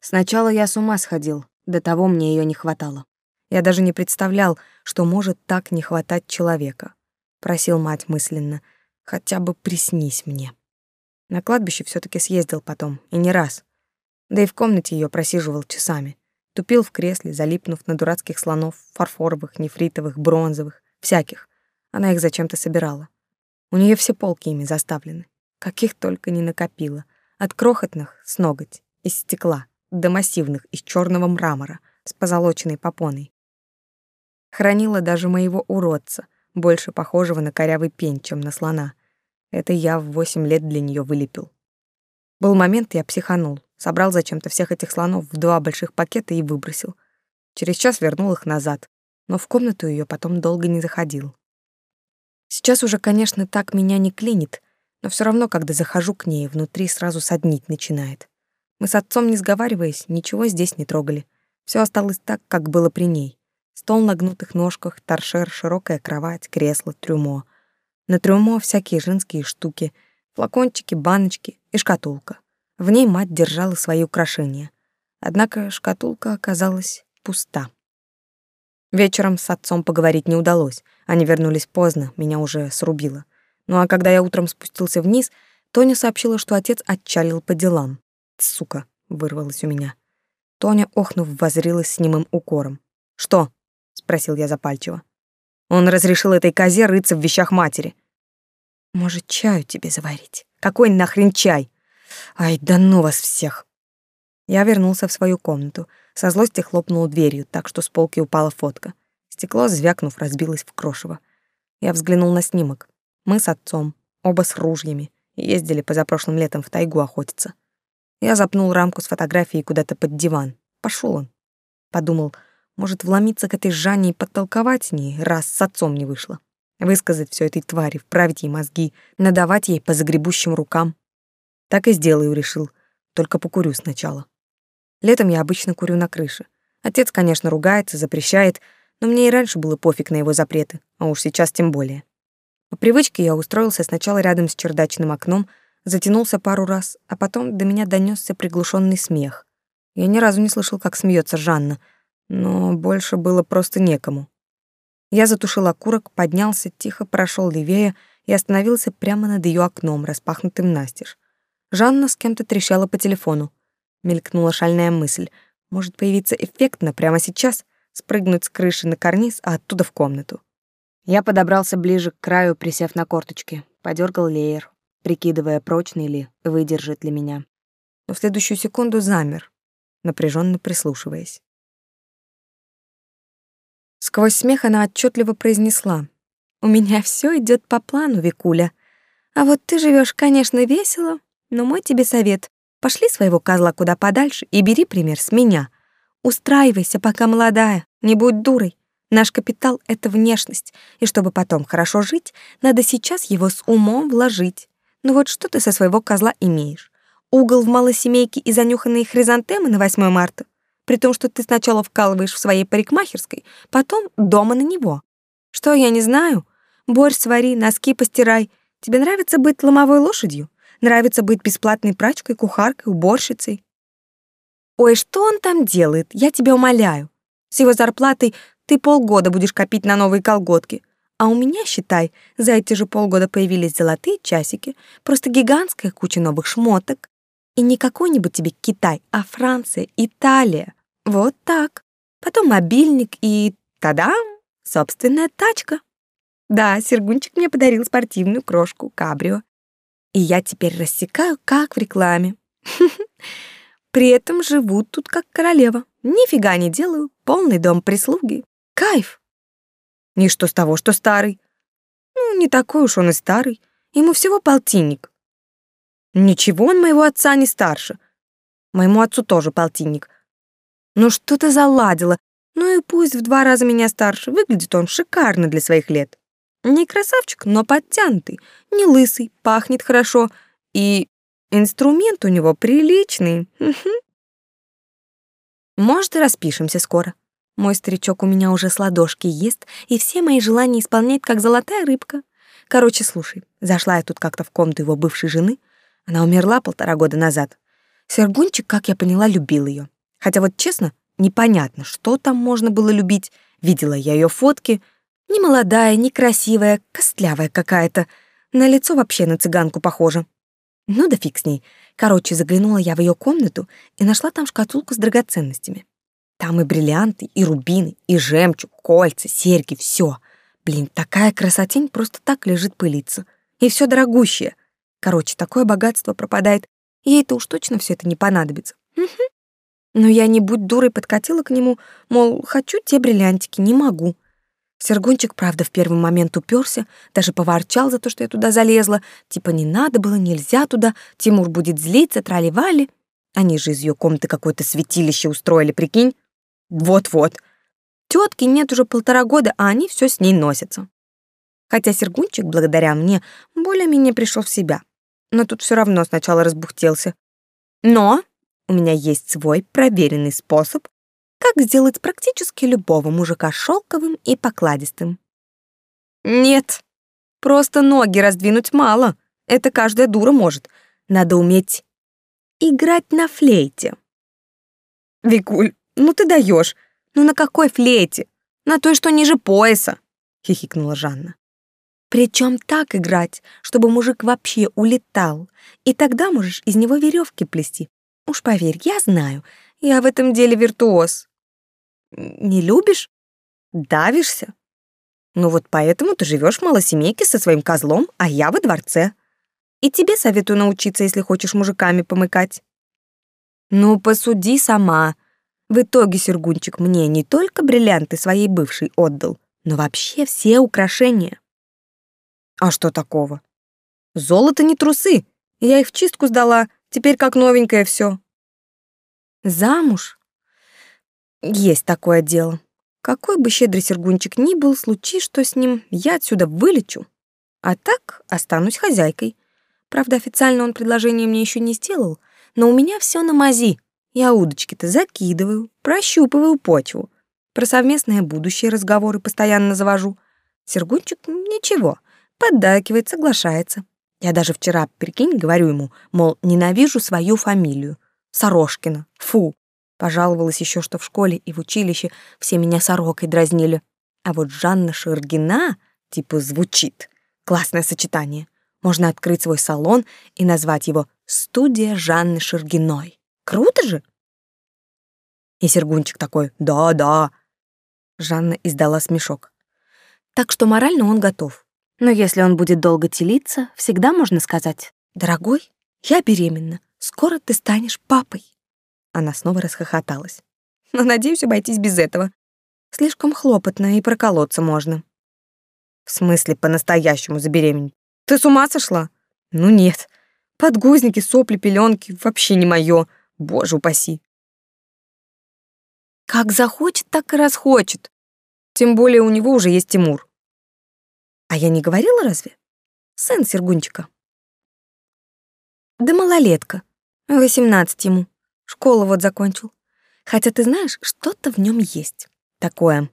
Сначала я с ума сходил, до того мне ее не хватало. Я даже не представлял, что может так не хватать человека. Просил мать мысленно, хотя бы приснись мне. На кладбище все таки съездил потом, и не раз. Да и в комнате ее просиживал часами. Тупил в кресле, залипнув на дурацких слонов, фарфоровых, нефритовых, бронзовых, всяких. Она их зачем-то собирала. У нее все полки ими заставлены. Каких только не накопила. От крохотных с ноготь, из стекла, до массивных, из черного мрамора, с позолоченной попоной. Хранила даже моего уродца, больше похожего на корявый пень, чем на слона. Это я в восемь лет для нее вылепил. Был момент, я психанул, собрал зачем-то всех этих слонов в два больших пакета и выбросил. Через час вернул их назад, но в комнату ее потом долго не заходил. Сейчас уже, конечно, так меня не клинит, но все равно, когда захожу к ней, внутри сразу соднить начинает. Мы с отцом, не сговариваясь, ничего здесь не трогали. Все осталось так, как было при ней. Стол на гнутых ножках, торшер, широкая кровать, кресло, трюмо. На трюмо всякие женские штуки, флакончики, баночки и шкатулка. В ней мать держала свои украшения. Однако шкатулка оказалась пуста. Вечером с отцом поговорить не удалось. Они вернулись поздно, меня уже срубило. Ну а когда я утром спустился вниз, Тоня сообщила, что отец отчалил по делам. «Сука!» — вырвалось у меня. Тоня, охнув, возрилась с немым укором. «Что?» — спросил я запальчиво. «Он разрешил этой козе рыться в вещах матери». «Может, чаю тебе заварить? Какой нахрен чай? Ай, да ну вас всех!» Я вернулся в свою комнату. Со злости хлопнул дверью, так что с полки упала фотка. Стекло, звякнув, разбилось в крошево. Я взглянул на снимок. Мы с отцом, оба с ружьями, ездили позапрошлым летом в тайгу охотиться. Я запнул рамку с фотографией куда-то под диван. Пошел он. Подумал, может, вломиться к этой Жанне и подтолковать с ней, раз с отцом не вышло. Высказать все этой твари, вправить ей мозги, надавать ей по загребущим рукам. Так и сделаю, решил. Только покурю сначала. Летом я обычно курю на крыше. Отец, конечно, ругается, запрещает, но мне и раньше было пофиг на его запреты, а уж сейчас тем более. По привычке я устроился сначала рядом с чердачным окном, затянулся пару раз, а потом до меня донесся приглушенный смех. Я ни разу не слышал, как смеется Жанна, но больше было просто некому. Я затушил окурок, поднялся, тихо прошел левее и остановился прямо над ее окном, распахнутым настежь. Жанна с кем-то трещала по телефону. Мелькнула шальная мысль. Может появиться эффектно прямо сейчас, спрыгнуть с крыши на карниз, а оттуда в комнату. Я подобрался ближе к краю, присев на корточки, подергал леер, прикидывая, прочный ли, выдержит ли меня. Но в следующую секунду замер, напряженно прислушиваясь. Сквозь смех она отчетливо произнесла. «У меня все идет по плану, Викуля. А вот ты живешь, конечно, весело, но мой тебе совет. Пошли своего козла куда подальше и бери пример с меня. Устраивайся, пока молодая, не будь дурой. Наш капитал — это внешность, и чтобы потом хорошо жить, надо сейчас его с умом вложить. Ну вот что ты со своего козла имеешь? Угол в малой семейке и занюханные хризантемы на 8 марта? При том, что ты сначала вкалываешь в своей парикмахерской, потом дома на него. Что, я не знаю? Борщ свари, носки постирай. Тебе нравится быть ломовой лошадью? Нравится быть бесплатной прачкой, кухаркой, уборщицей? Ой, что он там делает? Я тебя умоляю. С его зарплатой ты полгода будешь копить на новые колготки. А у меня, считай, за эти же полгода появились золотые часики, просто гигантская куча новых шмоток. И не какой-нибудь тебе Китай, а Франция, Италия. Вот так. Потом мобильник и... Тадам! Собственная тачка. Да, Сергунчик мне подарил спортивную крошку Кабрио. И я теперь рассекаю, как в рекламе. При этом живу тут как королева. Нифига не делаю, полный дом прислуги. Кайф. И что с того, что старый? Ну, не такой уж он и старый. Ему всего полтинник. Ничего он моего отца не старше. Моему отцу тоже полтинник. Ну что-то заладило. Ну и пусть в два раза меня старше, выглядит он шикарно для своих лет. Не красавчик, но подтянутый, не лысый, пахнет хорошо и инструмент у него приличный. Может, и распишемся скоро. Мой старичок у меня уже с ладошки ест, и все мои желания исполняет, как золотая рыбка. Короче, слушай, зашла я тут как-то в комнату его бывшей жены. Она умерла полтора года назад. Сергунчик, как я поняла, любил ее. Хотя вот честно, непонятно, что там можно было любить. Видела я ее фотки. Не молодая, не красивая, костлявая какая-то. На лицо вообще на цыганку похожа. Ну да фиг с ней. Короче, заглянула я в ее комнату и нашла там шкатулку с драгоценностями. Там и бриллианты, и рубины, и жемчуг, кольца, серьги, все. Блин, такая красотень просто так лежит пылиться. И все дорогущее. Короче, такое богатство пропадает. Ей-то уж точно все это не понадобится. Угу. Но я не будь дурой подкатила к нему, мол, хочу те бриллиантики, не могу. Сергунчик, правда, в первый момент уперся, даже поворчал за то, что я туда залезла. Типа не надо было, нельзя туда, Тимур будет злиться, трали-вали. Они же из ее комнаты какое-то святилище устроили, прикинь. Вот-вот. Тетки нет уже полтора года, а они все с ней носятся. Хотя Сергунчик, благодаря мне, более-менее пришел в себя. Но тут все равно сначала разбухтелся. Но у меня есть свой проверенный способ, как сделать практически любого мужика шелковым и покладистым. Нет, просто ноги раздвинуть мало. Это каждая дура может. Надо уметь играть на флейте. Викуль, ну ты даешь. Ну на какой флейте? На той, что ниже пояса, хихикнула Жанна. Причем так играть, чтобы мужик вообще улетал, и тогда можешь из него веревки плести. Уж поверь, я знаю, я в этом деле виртуоз. Не любишь? Давишься? Ну вот поэтому ты живешь в малосемейке со своим козлом, а я во дворце. И тебе советую научиться, если хочешь мужиками помыкать. Ну, посуди сама. В итоге Сергунчик мне не только бриллианты своей бывшей отдал, но вообще все украшения. А что такого? Золото не трусы. Я их в чистку сдала, теперь как новенькое все. Замуж? Есть такое дело. Какой бы щедрый Сергунчик ни был, случай, что с ним, я отсюда вылечу. А так останусь хозяйкой. Правда, официально он предложение мне еще не сделал, но у меня все на мази. Я удочки-то закидываю, прощупываю почву. Про совместное будущее разговоры постоянно завожу. Сергунчик ничего, поддакивает, соглашается. Я даже вчера, прикинь, говорю ему, мол, ненавижу свою фамилию. Сорожкина. Фу. Пожаловалась еще, что в школе и в училище все меня сорокой дразнили. А вот Жанна Шергина, типа, звучит. Классное сочетание. Можно открыть свой салон и назвать его «Студия Жанны Шергиной». Круто же? И Сергунчик такой «Да-да». Жанна издала смешок. Так что морально он готов. Но если он будет долго телиться, всегда можно сказать «Дорогой, я беременна, скоро ты станешь папой». Она снова расхохоталась. Но надеюсь обойтись без этого. Слишком хлопотно и проколоться можно. В смысле по-настоящему забеременеть? Ты с ума сошла? Ну нет. Подгузники, сопли, пеленки вообще не мое. Боже упаси. Как захочет, так и расхочет. Тем более у него уже есть Тимур. А я не говорила разве? Сын Сергунчика. Да малолетка. Восемнадцать ему. Школу вот закончил. Хотя ты знаешь, что-то в нем есть. Такое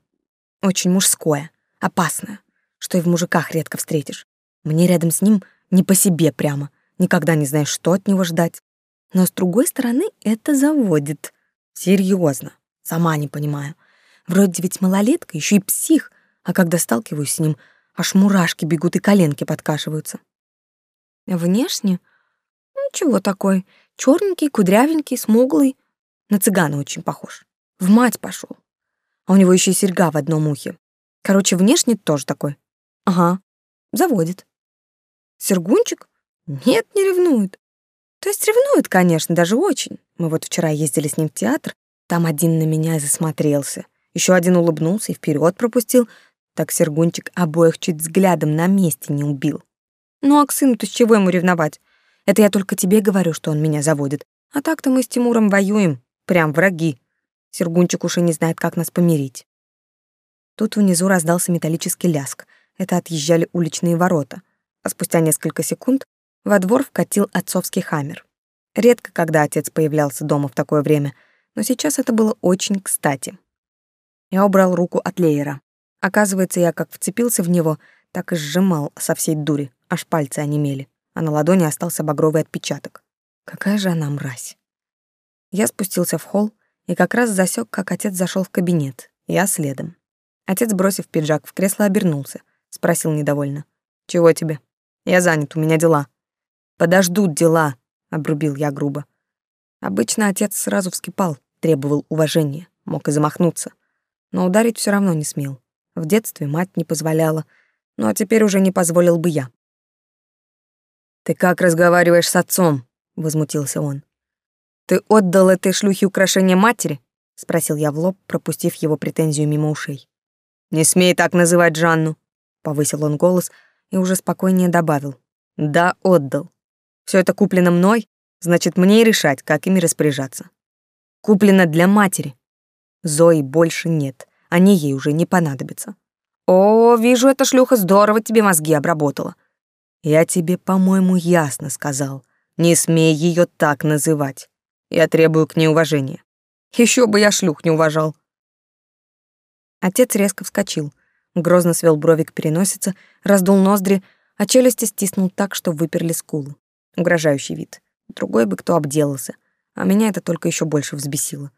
очень мужское, опасное, что и в мужиках редко встретишь. Мне рядом с ним не по себе прямо. Никогда не знаешь, что от него ждать. Но с другой стороны, это заводит. Серьезно, сама не понимаю. Вроде ведь малолетка, еще и псих, а когда сталкиваюсь с ним, аж мурашки бегут и коленки подкашиваются. Внешне? Ничего такой. Черненький, кудрявенький, смуглый. На цыгана очень похож. В мать пошел. А у него еще и серьга в одном ухе. Короче, внешне тоже такой. Ага, заводит. Сергунчик? Нет, не ревнует. То есть ревнует, конечно, даже очень. Мы вот вчера ездили с ним в театр, там один на меня засмотрелся. Еще один улыбнулся и вперед пропустил. Так Сергунчик обоих чуть взглядом на месте не убил. Ну а к сыну-то с чего ему ревновать? Это я только тебе говорю, что он меня заводит. А так-то мы с Тимуром воюем, прям враги. Сергунчик уж и не знает, как нас помирить. Тут внизу раздался металлический ляск. Это отъезжали уличные ворота. А спустя несколько секунд во двор вкатил отцовский хаммер. Редко, когда отец появлялся дома в такое время, но сейчас это было очень кстати. Я убрал руку от Леера. Оказывается, я как вцепился в него, так и сжимал со всей дури, аж пальцы онемели, а на ладони остался багровый отпечаток. Какая же она мразь. Я спустился в холл и как раз засек, как отец зашел в кабинет. Я следом. Отец, бросив пиджак в кресло, обернулся, спросил недовольно: "Чего тебе? Я занят, у меня дела". "Подождут дела", обрубил я грубо. Обычно отец сразу вскипал, требовал уважения, мог и замахнуться, но ударить все равно не смел. В детстве мать не позволяла, ну а теперь уже не позволил бы я. «Ты как разговариваешь с отцом?» — возмутился он. «Ты отдал этой шлюхе украшение матери?» — спросил я в лоб, пропустив его претензию мимо ушей. «Не смей так называть Жанну», — повысил он голос и уже спокойнее добавил. «Да, отдал. Все это куплено мной, значит, мне и решать, как ими распоряжаться. Куплено для матери. Зои больше нет, они ей уже не понадобятся. О, вижу, эта шлюха здорово тебе мозги обработала. Я тебе, по-моему, ясно сказал. Не смей ее так называть. Я требую к ней уважения. Еще бы я шлюх не уважал. Отец резко вскочил, грозно свел брови к переносице, раздул ноздри, а челюсти стиснул так, что выперли скулы. Угрожающий вид. Другой бы кто обделался, а меня это только еще больше взбесило.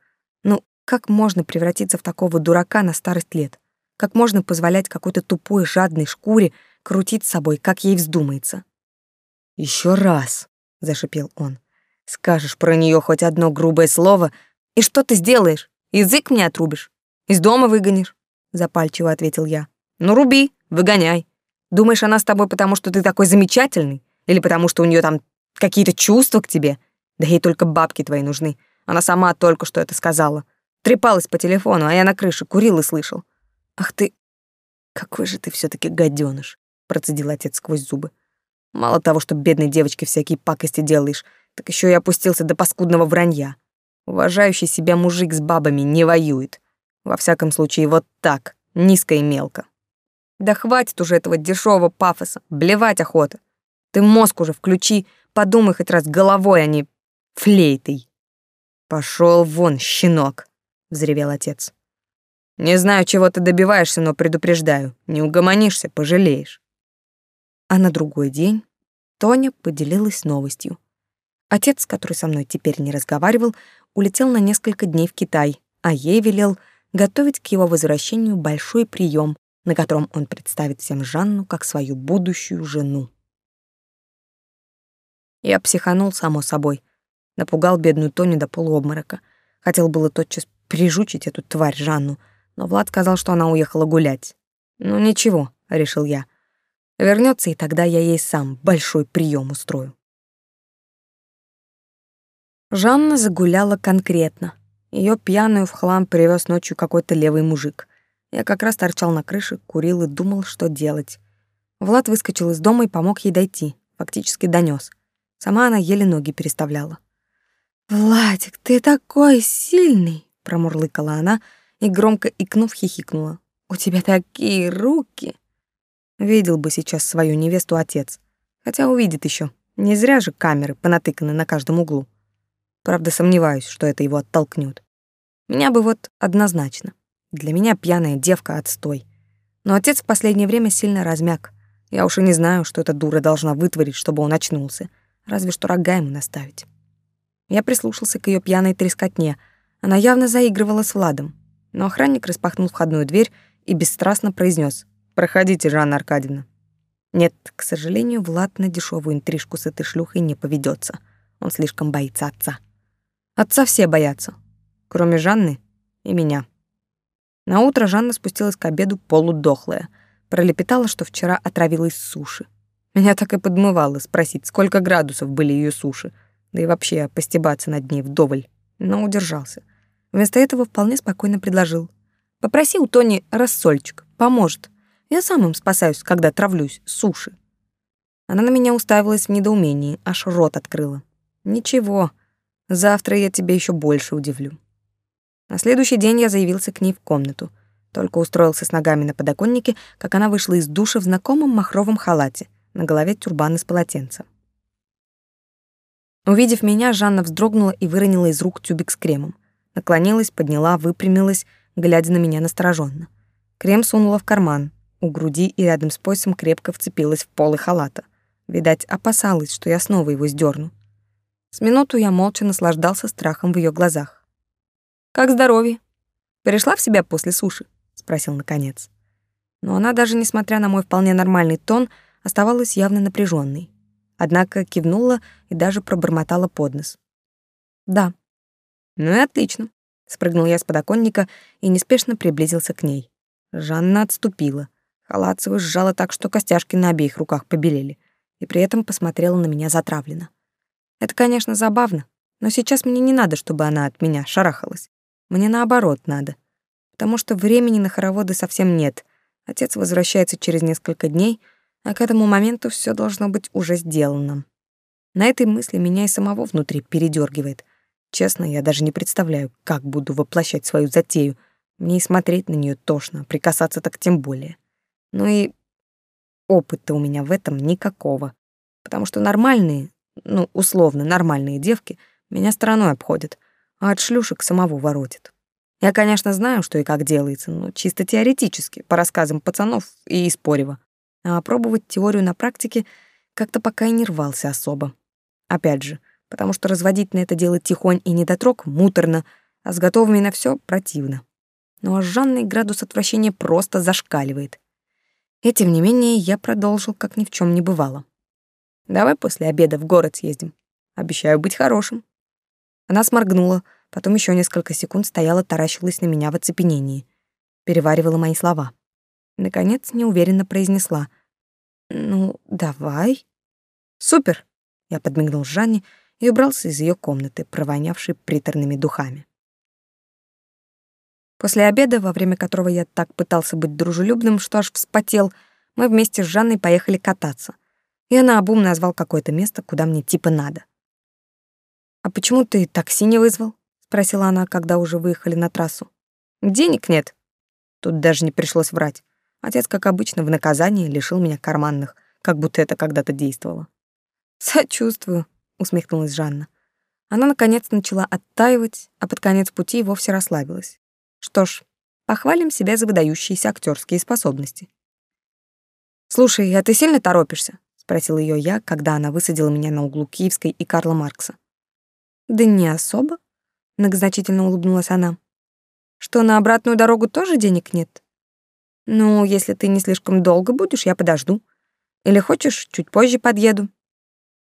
Как можно превратиться в такого дурака на старость лет? Как можно позволять какой-то тупой, жадной шкуре крутить с собой, как ей вздумается? Еще раз, зашипел он. Скажешь про нее хоть одно грубое слово, и что ты сделаешь? Язык мне отрубишь? Из дома выгонишь? Запальчиво ответил я. Ну руби, выгоняй. Думаешь, она с тобой потому, что ты такой замечательный, или потому, что у нее там какие-то чувства к тебе? Да ей только бабки твои нужны. Она сама только что это сказала. Трепалась по телефону, а я на крыше курил и слышал. Ах ты, какой же ты все таки гаденыш, процедил отец сквозь зубы. Мало того, что бедной девочке всякие пакости делаешь, так еще и опустился до паскудного вранья. Уважающий себя мужик с бабами не воюет. Во всяком случае, вот так, низко и мелко. Да хватит уже этого дешевого пафоса, блевать охота. Ты мозг уже включи, подумай хоть раз головой, а не флейтой. Пошел вон, щенок, взревел отец. Не знаю, чего ты добиваешься, но предупреждаю, не угомонишься, пожалеешь. А на другой день Тоня поделилась новостью. Отец, который со мной теперь не разговаривал, улетел на несколько дней в Китай, а ей велел готовить к его возвращению большой прием, на котором он представит всем Жанну как свою будущую жену. Я психанул, само собой. Напугал бедную Тоню до полуобморока. Хотел было тотчас прижучить эту тварь Жанну — но Влад сказал, что она уехала гулять. Ну ничего, решил я. Вернется, и тогда я ей сам большой прием устрою. Жанна загуляла конкретно. Ее пьяную в хлам привез ночью какой-то левый мужик. Я как раз торчал на крыше, курил и думал, что делать. Влад выскочил из дома и помог ей дойти, фактически донес. Сама она еле ноги переставляла. «Владик, ты такой сильный!» — промурлыкала она, — и громко икнув хихикнула. «У тебя такие руки!» Видел бы сейчас свою невесту отец. Хотя увидит еще. Не зря же камеры понатыканы на каждом углу. Правда, сомневаюсь, что это его оттолкнет. Меня бы вот однозначно. Для меня пьяная девка отстой. Но отец в последнее время сильно размяк. Я уж и не знаю, что эта дура должна вытворить, чтобы он очнулся. Разве что рога ему наставить. Я прислушался к ее пьяной трескотне. Она явно заигрывала с Владом но охранник распахнул входную дверь и бесстрастно произнес: «Проходите, Жанна Аркадьевна». Нет, к сожалению, Влад на дешевую интрижку с этой шлюхой не поведется. Он слишком боится отца. Отца все боятся, кроме Жанны и меня. На утро Жанна спустилась к обеду полудохлая, пролепетала, что вчера отравилась суши. Меня так и подмывало спросить, сколько градусов были ее суши, да и вообще постебаться над ней вдоволь, но удержался — Вместо этого вполне спокойно предложил. «Попроси у Тони рассольчик, поможет. Я сам им спасаюсь, когда травлюсь, суши». Она на меня уставилась в недоумении, аж рот открыла. «Ничего, завтра я тебя еще больше удивлю». На следующий день я заявился к ней в комнату. Только устроился с ногами на подоконнике, как она вышла из душа в знакомом махровом халате, на голове тюрбан из полотенца. Увидев меня, Жанна вздрогнула и выронила из рук тюбик с кремом наклонилась, подняла, выпрямилась, глядя на меня настороженно. Крем сунула в карман. У груди и рядом с поясом крепко вцепилась в полы халата. Видать, опасалась, что я снова его сдерну. С минуту я молча наслаждался страхом в ее глазах. «Как здоровье? Перешла в себя после суши?» — спросил наконец. Но она даже, несмотря на мой вполне нормальный тон, оставалась явно напряженной. Однако кивнула и даже пробормотала под нос. «Да». «Ну и отлично», — спрыгнул я с подоконника и неспешно приблизился к ней. Жанна отступила. Халат свой сжала так, что костяшки на обеих руках побелели, и при этом посмотрела на меня затравленно. Это, конечно, забавно, но сейчас мне не надо, чтобы она от меня шарахалась. Мне наоборот надо, потому что времени на хороводы совсем нет. Отец возвращается через несколько дней, а к этому моменту все должно быть уже сделано. На этой мысли меня и самого внутри передергивает. Честно, я даже не представляю, как буду воплощать свою затею. Мне и смотреть на нее тошно, прикасаться так тем более. Ну и опыта у меня в этом никакого. Потому что нормальные, ну, условно нормальные девки меня стороной обходят, а от шлюшек самого воротит. Я, конечно, знаю, что и как делается, но чисто теоретически, по рассказам пацанов и из Порева. А пробовать теорию на практике как-то пока и не рвался особо. Опять же, потому что разводить на это дело тихонь и недотрог муторно, а с готовыми на все противно. Ну а с Жанной градус отвращения просто зашкаливает. И тем не менее я продолжил, как ни в чем не бывало. Давай после обеда в город съездим. Обещаю быть хорошим. Она сморгнула, потом еще несколько секунд стояла, таращилась на меня в оцепенении, переваривала мои слова. Наконец неуверенно произнесла: "Ну, давай". "Супер", я подмигнул Жанне и убрался из ее комнаты, провонявшей приторными духами. После обеда, во время которого я так пытался быть дружелюбным, что аж вспотел, мы вместе с Жанной поехали кататься и она обум назвал какое-то место, куда мне типа надо. «А почему ты такси не вызвал?» — спросила она, когда уже выехали на трассу. «Денег нет». Тут даже не пришлось врать. Отец, как обычно, в наказание лишил меня карманных, как будто это когда-то действовало. «Сочувствую», — усмехнулась Жанна. Она, наконец, начала оттаивать, а под конец пути вовсе расслабилась. Что ж, похвалим себя за выдающиеся актерские способности. «Слушай, а ты сильно торопишься?» спросил ее я, когда она высадила меня на углу Киевской и Карла Маркса. Да не особо, многозначительно улыбнулась она. Что на обратную дорогу тоже денег нет? Ну, если ты не слишком долго будешь, я подожду. Или хочешь, чуть позже подъеду.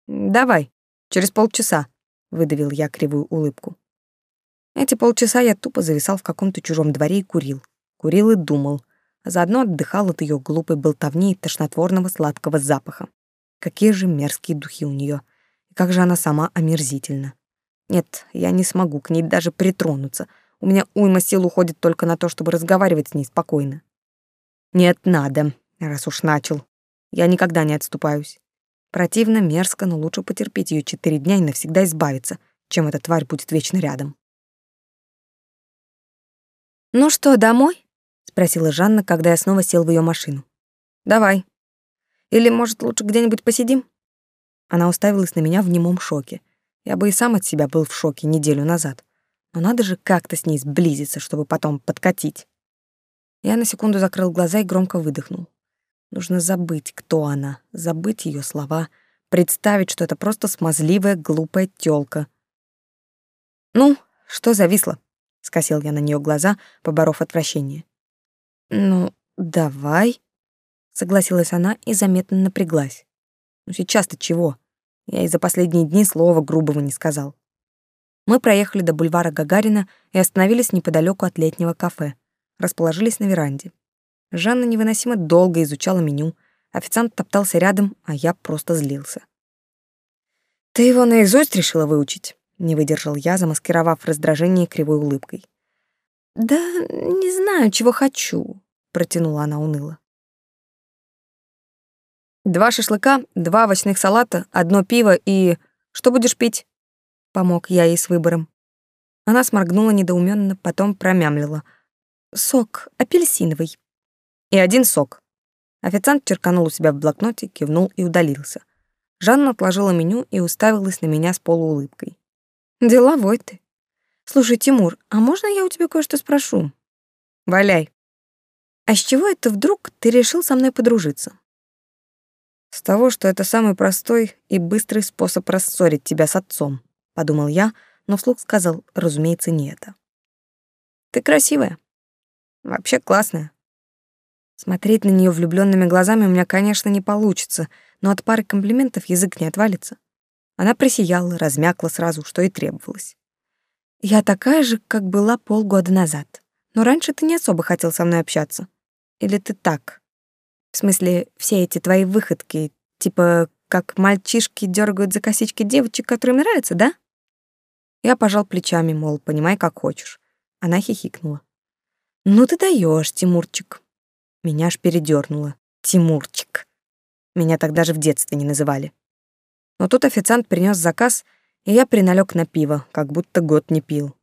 Давай, через полчаса, выдавил я кривую улыбку. Эти полчаса я тупо зависал в каком-то чужом дворе и курил. Курил и думал, а заодно отдыхал от ее глупой болтовни и тошнотворного сладкого запаха. Какие же мерзкие духи у нее. И как же она сама омерзительна. Нет, я не смогу к ней даже притронуться. У меня уйма сил уходит только на то, чтобы разговаривать с ней спокойно. Нет, надо, раз уж начал. Я никогда не отступаюсь. Противно, мерзко, но лучше потерпеть ее четыре дня и навсегда избавиться, чем эта тварь будет вечно рядом. «Ну что, домой?» — спросила Жанна, когда я снова сел в ее машину. «Давай», или, может, лучше где-нибудь посидим?» Она уставилась на меня в немом шоке. Я бы и сам от себя был в шоке неделю назад. Но надо же как-то с ней сблизиться, чтобы потом подкатить. Я на секунду закрыл глаза и громко выдохнул. Нужно забыть, кто она, забыть ее слова, представить, что это просто смазливая, глупая тёлка. «Ну, что зависло?» — скосил я на нее глаза, поборов отвращение. «Ну, давай», согласилась она и заметно напряглась. Ну сейчас-то чего? Я и за последние дни слова грубого не сказал. Мы проехали до бульвара Гагарина и остановились неподалеку от летнего кафе. Расположились на веранде. Жанна невыносимо долго изучала меню. Официант топтался рядом, а я просто злился. «Ты его наизусть решила выучить?» — не выдержал я, замаскировав раздражение кривой улыбкой. «Да не знаю, чего хочу», — протянула она уныло. Два шашлыка, два овощных салата, одно пиво и... Что будешь пить?» Помог я ей с выбором. Она сморгнула недоуменно, потом промямлила. «Сок апельсиновый». «И один сок». Официант черканул у себя в блокноте, кивнул и удалился. Жанна отложила меню и уставилась на меня с полуулыбкой. «Деловой ты. Слушай, Тимур, а можно я у тебя кое-что спрошу?» Валяй. А с чего это вдруг ты решил со мной подружиться? С того, что это самый простой и быстрый способ рассорить тебя с отцом, подумал я, но вслух сказал, разумеется, не это. Ты красивая. Вообще классная. Смотреть на нее влюбленными глазами у меня, конечно, не получится, но от пары комплиментов язык не отвалится. Она просияла, размякла сразу, что и требовалось. Я такая же, как была полгода назад. Но раньше ты не особо хотел со мной общаться. Или ты так? В смысле, все эти твои выходки, типа как мальчишки дергают за косички девочек, которым нравится, да? Я пожал плечами, мол, понимай, как хочешь. Она хихикнула. Ну ты даешь, Тимурчик. Меня аж передернуло. Тимурчик. Меня так даже в детстве не называли. Но тут официант принес заказ, и я приналег на пиво, как будто год не пил.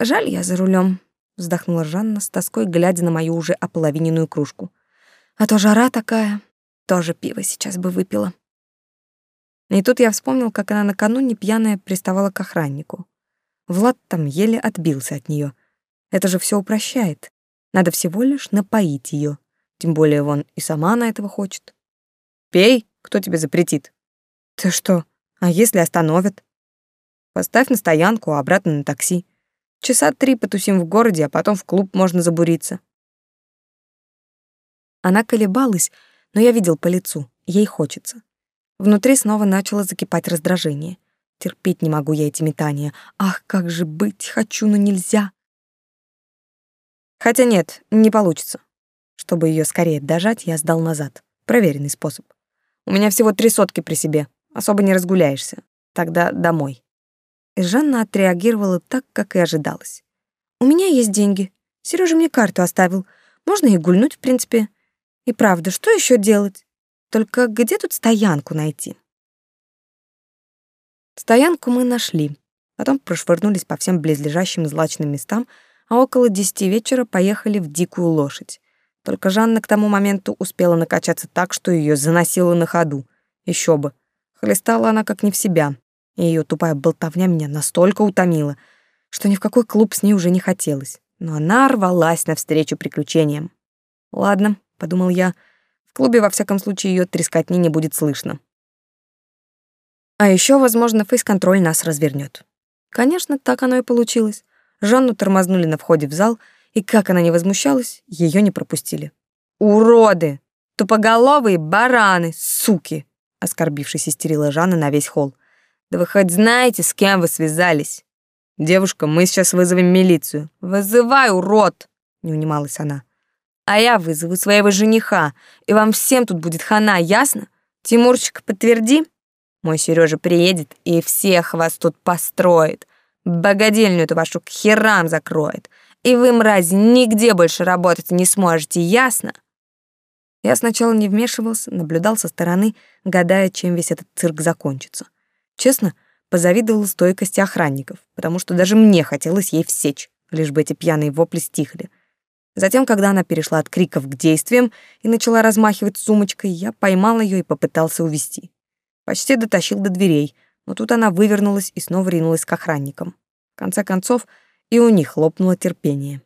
Жаль, я за рулем, вздохнула Жанна с тоской, глядя на мою уже ополовиненную кружку. А то жара такая, тоже пиво сейчас бы выпила. И тут я вспомнил, как она накануне пьяная приставала к охраннику. Влад там еле отбился от нее. Это же все упрощает. Надо всего лишь напоить ее. Тем более вон и сама она этого хочет. Пей, кто тебе запретит? Ты что? А если остановят? Поставь на стоянку, а обратно на такси. Часа три потусим в городе, а потом в клуб можно забуриться. Она колебалась, но я видел по лицу, ей хочется. Внутри снова начало закипать раздражение. Терпеть не могу я эти метания. Ах, как же быть, хочу, но нельзя. Хотя нет, не получится. Чтобы ее скорее дожать, я сдал назад. Проверенный способ. У меня всего три сотки при себе. Особо не разгуляешься. Тогда домой. И Жанна отреагировала так, как и ожидалось. У меня есть деньги. Сережа мне карту оставил. Можно и гульнуть, в принципе. И правда, что еще делать? Только где тут стоянку найти? Стоянку мы нашли. Потом прошвырнулись по всем близлежащим злачным местам, а около десяти вечера поехали в дикую лошадь. Только Жанна к тому моменту успела накачаться так, что ее заносило на ходу. Еще бы. Хлестала она как не в себя, и ее тупая болтовня меня настолько утомила, что ни в какой клуб с ней уже не хотелось. Но она рвалась навстречу приключениям. «Ладно», — подумал я, — «в клубе, во всяком случае, ее трескотни не будет слышно». А еще, возможно, фейс-контроль нас развернет. Конечно, так оно и получилось. Жанну тормознули на входе в зал, и как она не возмущалась, ее не пропустили. «Уроды! Тупоголовые бараны, суки!» Оскорбившись, истерила Жанна на весь холл. «Да вы хоть знаете, с кем вы связались?» «Девушка, мы сейчас вызовем милицию». «Вызывай, урод!» — не унималась она. «А я вызову своего жениха, и вам всем тут будет хана, ясно? Тимурчик, подтверди?» Мой Сережа приедет и всех вас тут построит. Богадельню эту вашу к херам закроет. И вы, мрази, нигде больше работать не сможете, ясно? Я сначала не вмешивался, наблюдал со стороны, гадая, чем весь этот цирк закончится. Честно, позавидовал стойкости охранников, потому что даже мне хотелось ей всечь, лишь бы эти пьяные вопли стихли. Затем, когда она перешла от криков к действиям и начала размахивать сумочкой, я поймал ее и попытался увести. Почти дотащил до дверей, но тут она вывернулась и снова ринулась к охранникам. В конце концов, и у них лопнуло терпение.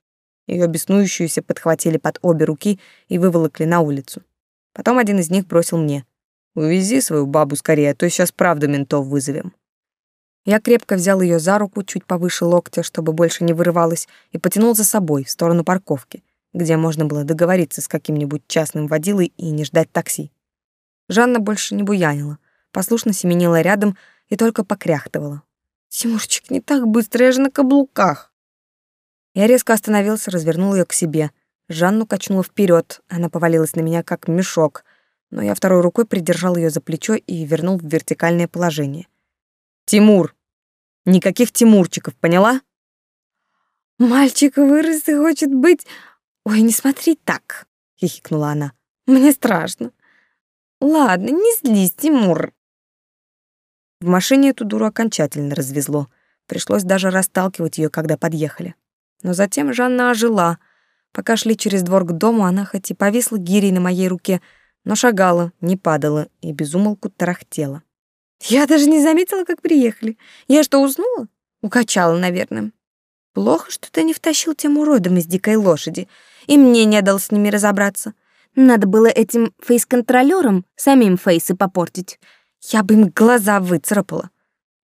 Ее беснующуюся подхватили под обе руки и выволокли на улицу. Потом один из них бросил мне. «Увези свою бабу скорее, а то сейчас правда ментов вызовем». Я крепко взял ее за руку чуть повыше локтя, чтобы больше не вырывалась, и потянул за собой в сторону парковки, где можно было договориться с каким-нибудь частным водилой и не ждать такси. Жанна больше не буянила, послушно семенила рядом и только покряхтывала. «Тимурчик, не так быстро, я же на каблуках!» Я резко остановился, развернул ее к себе. Жанну качнула вперед, она повалилась на меня, как мешок, но я второй рукой придержал ее за плечо и вернул в вертикальное положение. «Тимур! Никаких Тимурчиков, поняла?» «Мальчик вырос и хочет быть...» «Ой, не смотри так!» — хихикнула она. «Мне страшно». «Ладно, не злись, Тимур. В машине эту дуру окончательно развезло. Пришлось даже расталкивать ее, когда подъехали. Но затем Жанна ожила. Пока шли через двор к дому, она хоть и повисла гирей на моей руке, но шагала, не падала и безумолку тарахтела. Я даже не заметила, как приехали. Я что, уснула? Укачала, наверное. Плохо, что ты не втащил тем уродом из дикой лошади, и мне не дал с ними разобраться. Надо было этим фейс-контролёрам самим фейсы попортить. Я бы им глаза выцарапала.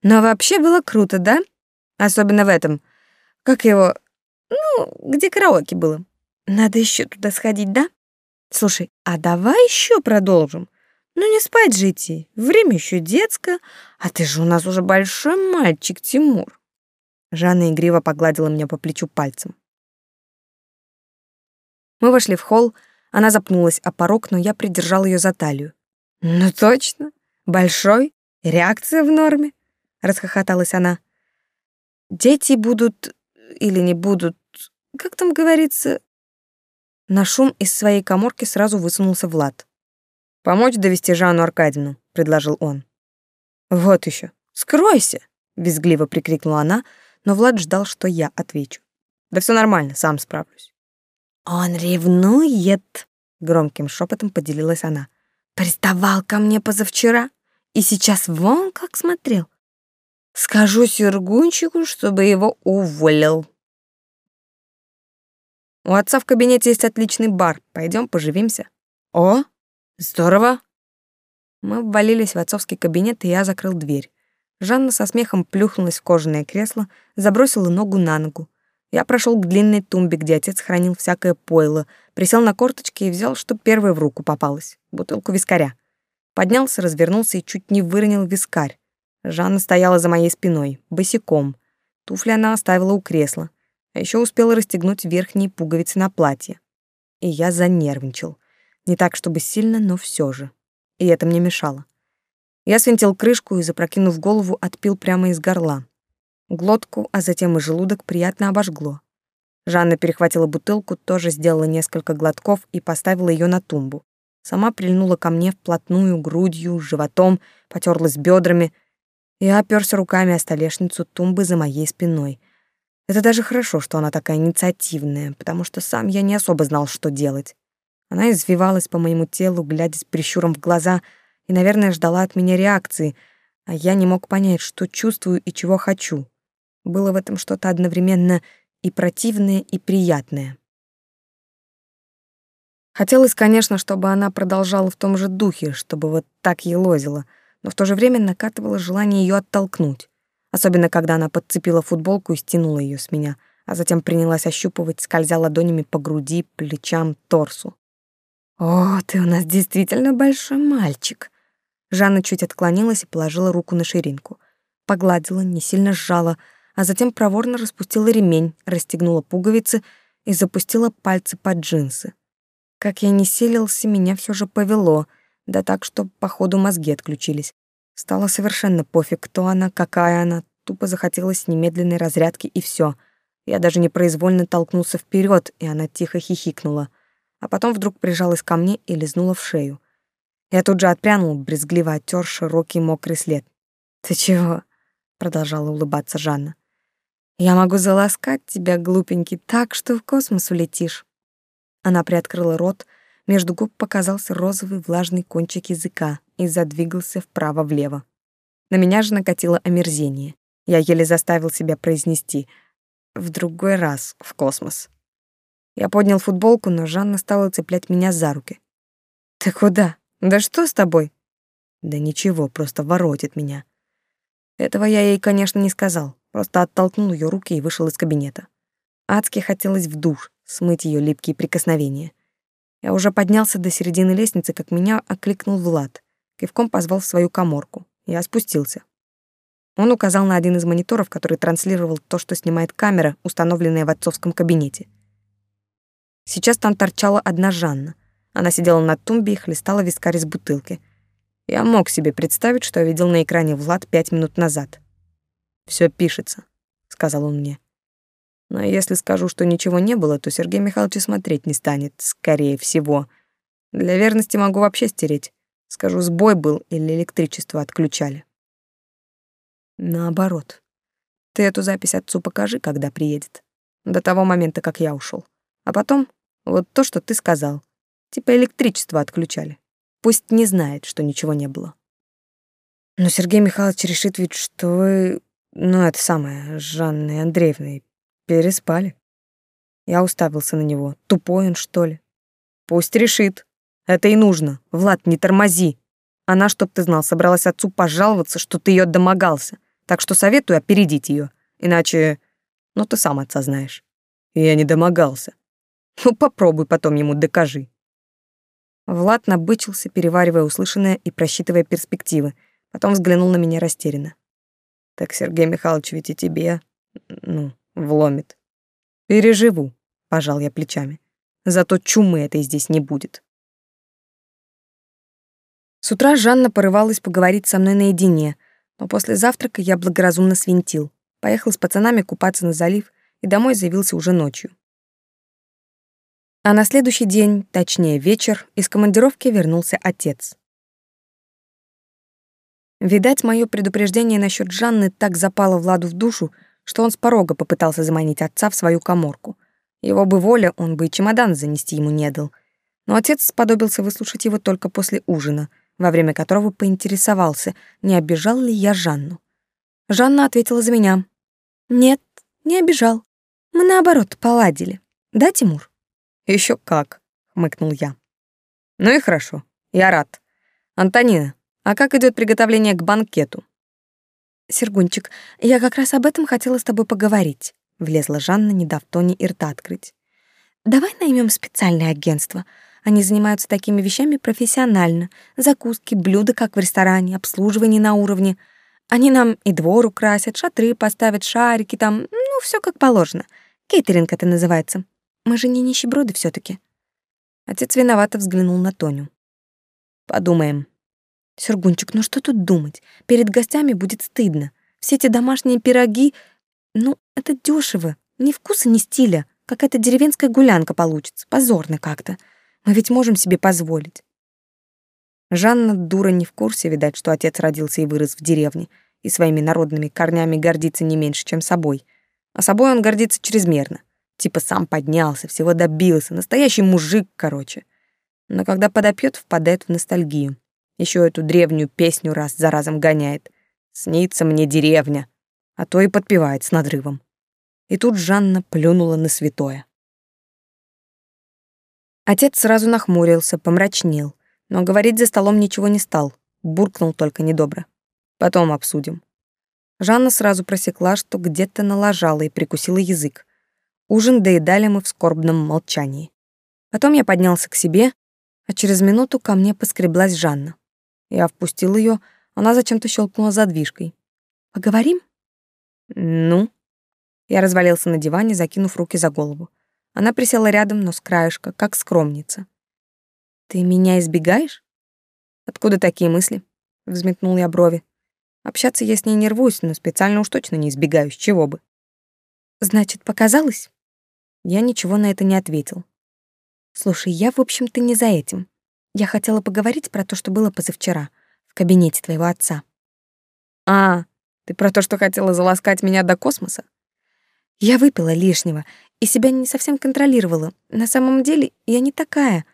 Но вообще было круто, да? Особенно в этом. Как его... Ну, где караоке было. Надо еще туда сходить, да? Слушай, а давай еще продолжим. Ну не спать же идти. Время еще детское, а ты же у нас уже большой мальчик, Тимур. Жанна игриво погладила меня по плечу пальцем. Мы вошли в холл, она запнулась о порог, но я придержал ее за талию. «Ну точно, большой, реакция в норме», — расхохоталась она. «Дети будут или не будут, как там говорится...» На шум из своей коморки сразу высунулся Влад. «Помочь довести Жанну Аркадьевну», — предложил он. «Вот еще, скройся!» — визгливо прикрикнула она, но Влад ждал, что я отвечу. «Да все нормально, сам справлюсь». «Он ревнует», — громким шепотом поделилась она. «Приставал ко мне позавчера и сейчас вон как смотрел. Скажу Сергунчику, чтобы его уволил». «У отца в кабинете есть отличный бар. Пойдем поживимся». «О, здорово!» Мы ввалились в отцовский кабинет, и я закрыл дверь. Жанна со смехом плюхнулась в кожаное кресло, забросила ногу на ногу. Я прошел к длинной тумбе, где отец хранил всякое пойло, присел на корточки и взял, что первое в руку попалось — бутылку вискаря. Поднялся, развернулся и чуть не выронил вискарь. Жанна стояла за моей спиной, босиком. Туфли она оставила у кресла, а еще успела расстегнуть верхние пуговицы на платье. И я занервничал. Не так, чтобы сильно, но все же. И это мне мешало. Я свинтил крышку и, запрокинув голову, отпил прямо из горла. Глотку, а затем и желудок приятно обожгло. Жанна перехватила бутылку, тоже сделала несколько глотков и поставила ее на тумбу. Сама прильнула ко мне вплотную, грудью, животом, потерлась бедрами. Я оперся руками о столешницу тумбы за моей спиной. Это даже хорошо, что она такая инициативная, потому что сам я не особо знал, что делать. Она извивалась по моему телу, глядя с прищуром в глаза — и, наверное, ждала от меня реакции, а я не мог понять, что чувствую и чего хочу. Было в этом что-то одновременно и противное, и приятное. Хотелось, конечно, чтобы она продолжала в том же духе, чтобы вот так елозила, но в то же время накатывало желание ее оттолкнуть, особенно когда она подцепила футболку и стянула ее с меня, а затем принялась ощупывать, скользя ладонями по груди, плечам, торсу. «О, ты у нас действительно большой мальчик», Жанна чуть отклонилась и положила руку на ширинку. Погладила, не сильно сжала, а затем проворно распустила ремень, расстегнула пуговицы и запустила пальцы под джинсы. Как я не селился, меня все же повело, да так, что походу мозги отключились. Стало совершенно пофиг, кто она, какая она, тупо захотелось немедленной разрядки и все. Я даже непроизвольно толкнулся вперед, и она тихо хихикнула, а потом вдруг прижалась ко мне и лизнула в шею. Я тут же отпрянул, брезгливо оттер широкий мокрый след. «Ты чего?» — продолжала улыбаться Жанна. «Я могу заласкать тебя, глупенький, так, что в космос улетишь». Она приоткрыла рот, между губ показался розовый влажный кончик языка и задвигался вправо-влево. На меня же накатило омерзение. Я еле заставил себя произнести «в другой раз в космос». Я поднял футболку, но Жанна стала цеплять меня за руки. «Ты куда?» Да что с тобой? Да ничего, просто воротит меня. Этого я ей, конечно, не сказал, просто оттолкнул ее руки и вышел из кабинета. Адски хотелось в душ, смыть ее липкие прикосновения. Я уже поднялся до середины лестницы, как меня окликнул Влад. Кивком позвал в свою каморку. Я спустился. Он указал на один из мониторов, который транслировал то, что снимает камера, установленная в отцовском кабинете. Сейчас там торчала одна Жанна. Она сидела на тумбе и хлестала вискарь из бутылки. Я мог себе представить, что я видел на экране Влад пять минут назад. Все пишется», — сказал он мне. «Но если скажу, что ничего не было, то Сергей Михайлович смотреть не станет, скорее всего. Для верности могу вообще стереть. Скажу, сбой был или электричество отключали». «Наоборот. Ты эту запись отцу покажи, когда приедет. До того момента, как я ушел. А потом вот то, что ты сказал. Типа электричество отключали. Пусть не знает, что ничего не было. Но Сергей Михайлович решит ведь, что вы... Ну, это самое, с Жанной Андреевной Переспали. Я уставился на него. Тупой он, что ли? Пусть решит. Это и нужно. Влад, не тормози. Она, чтоб ты знал, собралась отцу пожаловаться, что ты ее домогался. Так что советую опередить ее. Иначе... Ну, ты сам отца знаешь. Я не домогался. Ну, попробуй потом ему докажи. Влад набычился, переваривая услышанное и просчитывая перспективы. Потом взглянул на меня растерянно. Так Сергей Михайлович ведь и тебе, ну, вломит. Переживу, пожал я плечами. Зато чумы этой здесь не будет. С утра Жанна порывалась поговорить со мной наедине, но после завтрака я благоразумно свинтил. Поехал с пацанами купаться на залив и домой заявился уже ночью. А на следующий день, точнее вечер, из командировки вернулся отец. Видать, мое предупреждение насчет Жанны так запало Владу в душу, что он с порога попытался заманить отца в свою коморку. Его бы воля, он бы и чемодан занести ему не дал. Но отец сподобился выслушать его только после ужина, во время которого поинтересовался, не обижал ли я Жанну. Жанна ответила за меня. «Нет, не обижал. Мы, наоборот, поладили. Да, Тимур?» Еще как, хмыкнул я. Ну и хорошо. Я рад. Антонина, а как идет приготовление к банкету? Сергунчик, я как раз об этом хотела с тобой поговорить, влезла Жанна, не дав Тони и рта открыть. Давай наймем специальное агентство. Они занимаются такими вещами профессионально. Закуски, блюда, как в ресторане, обслуживание на уровне. Они нам и двор украсят, шатры поставят, шарики там, ну, все как положено. Кейтеринг это называется. Мы же не нищеброды все таки Отец виновато взглянул на Тоню. Подумаем. Сергунчик, ну что тут думать? Перед гостями будет стыдно. Все эти домашние пироги, ну, это дешево, ни вкуса, ни стиля. Какая-то деревенская гулянка получится, позорно как-то. Мы ведь можем себе позволить. Жанна, дура, не в курсе, видать, что отец родился и вырос в деревне, и своими народными корнями гордится не меньше, чем собой. А собой он гордится чрезмерно. Типа сам поднялся, всего добился, настоящий мужик, короче. Но когда подопьет, впадает в ностальгию. Еще эту древнюю песню раз за разом гоняет. «Снится мне деревня», а то и подпевает с надрывом. И тут Жанна плюнула на святое. Отец сразу нахмурился, помрачнел, но говорить за столом ничего не стал, буркнул только недобро. Потом обсудим. Жанна сразу просекла, что где-то налажала и прикусила язык. Ужин доедали мы в скорбном молчании. Потом я поднялся к себе, а через минуту ко мне поскреблась Жанна. Я впустил ее, она зачем-то щелкнула задвижкой. «Поговорим?» «Ну?» Я развалился на диване, закинув руки за голову. Она присела рядом, но с краешка, как скромница. «Ты меня избегаешь?» «Откуда такие мысли?» — взметнул я брови. «Общаться я с ней не рвусь, но специально уж точно не избегаю, с чего бы». «Значит, показалось?» Я ничего на это не ответил. Слушай, я, в общем-то, не за этим. Я хотела поговорить про то, что было позавчера в кабинете твоего отца. А, ты про то, что хотела заласкать меня до космоса? Я выпила лишнего и себя не совсем контролировала. На самом деле, я не такая.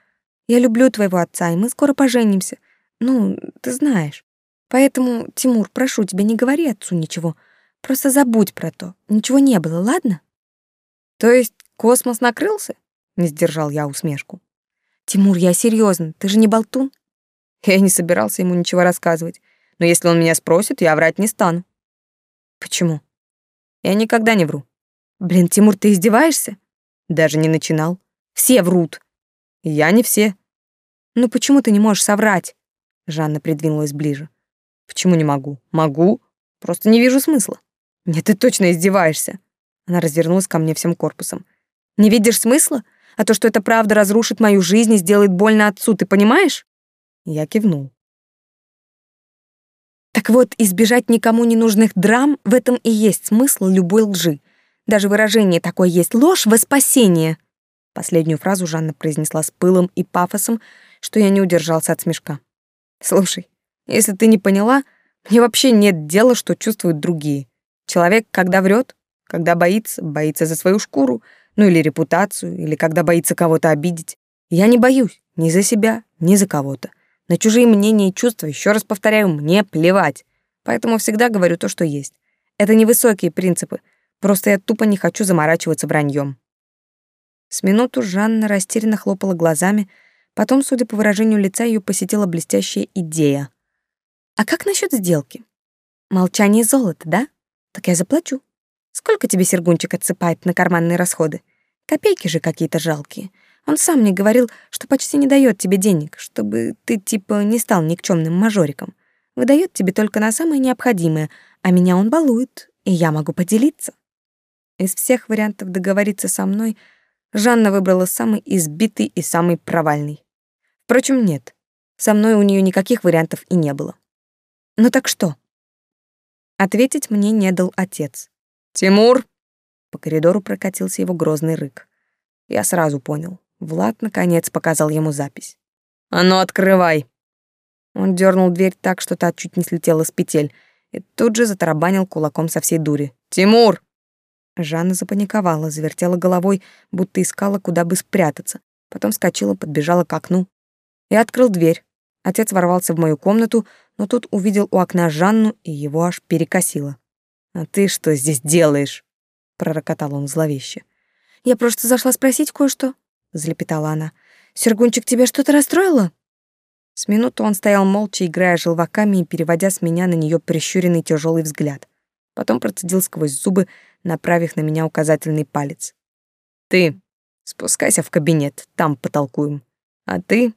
Я люблю твоего отца, и мы скоро поженимся. Ну, ты знаешь. Поэтому, Тимур, прошу тебя, не говори отцу ничего. Просто забудь про то. Ничего не было, ладно? То есть Космос накрылся? Не сдержал я усмешку. Тимур, я серьезно, ты же не болтун? Я не собирался ему ничего рассказывать, но если он меня спросит, я врать не стану. Почему? Я никогда не вру. Блин, Тимур, ты издеваешься? Даже не начинал. Все врут. Я не все. Ну почему ты не можешь соврать? Жанна придвинулась ближе. Почему не могу? Могу. Просто не вижу смысла. Нет, ты точно издеваешься. Она развернулась ко мне всем корпусом. Не видишь смысла? А то, что это правда разрушит мою жизнь и сделает больно отцу, ты понимаешь?» Я кивнул. Так вот, избежать никому не нужных драм — в этом и есть смысл любой лжи. Даже выражение такое есть «ложь во спасение». Последнюю фразу Жанна произнесла с пылом и пафосом, что я не удержался от смешка. «Слушай, если ты не поняла, мне вообще нет дела, что чувствуют другие. Человек, когда врет, когда боится, боится за свою шкуру — ну или репутацию, или когда боится кого-то обидеть. Я не боюсь ни за себя, ни за кого-то. На чужие мнения и чувства, еще раз повторяю, мне плевать. Поэтому всегда говорю то, что есть. Это невысокие принципы. Просто я тупо не хочу заморачиваться враньем. С минуту Жанна растерянно хлопала глазами, потом, судя по выражению лица, ее посетила блестящая идея. «А как насчет сделки? Молчание золота, да? Так я заплачу. Сколько тебе Сергунчик отсыпает на карманные расходы? Копейки же какие-то жалкие. Он сам мне говорил, что почти не дает тебе денег, чтобы ты типа не стал никчемным мажориком. Выдает тебе только на самое необходимое, а меня он балует, и я могу поделиться. Из всех вариантов договориться со мной Жанна выбрала самый избитый и самый провальный. Впрочем, нет. Со мной у нее никаких вариантов и не было. Ну так что? Ответить мне не дал отец. «Тимур!» По коридору прокатился его грозный рык. Я сразу понял. Влад, наконец, показал ему запись. «А ну, открывай!» Он дернул дверь так, что та чуть не слетела с петель, и тут же затарабанил кулаком со всей дури. «Тимур!» Жанна запаниковала, завертела головой, будто искала, куда бы спрятаться. Потом скочила, подбежала к окну. Я открыл дверь. Отец ворвался в мою комнату, но тут увидел у окна Жанну, и его аж перекосило. «А ты что здесь делаешь?» — пророкотал он зловеще. «Я просто зашла спросить кое-что», — залепетала она. «Сергунчик, тебя что-то расстроило?» С минуту он стоял молча, играя желваками и переводя с меня на нее прищуренный тяжелый взгляд. Потом процедил сквозь зубы, направив на меня указательный палец. «Ты спускайся в кабинет, там потолкуем. А ты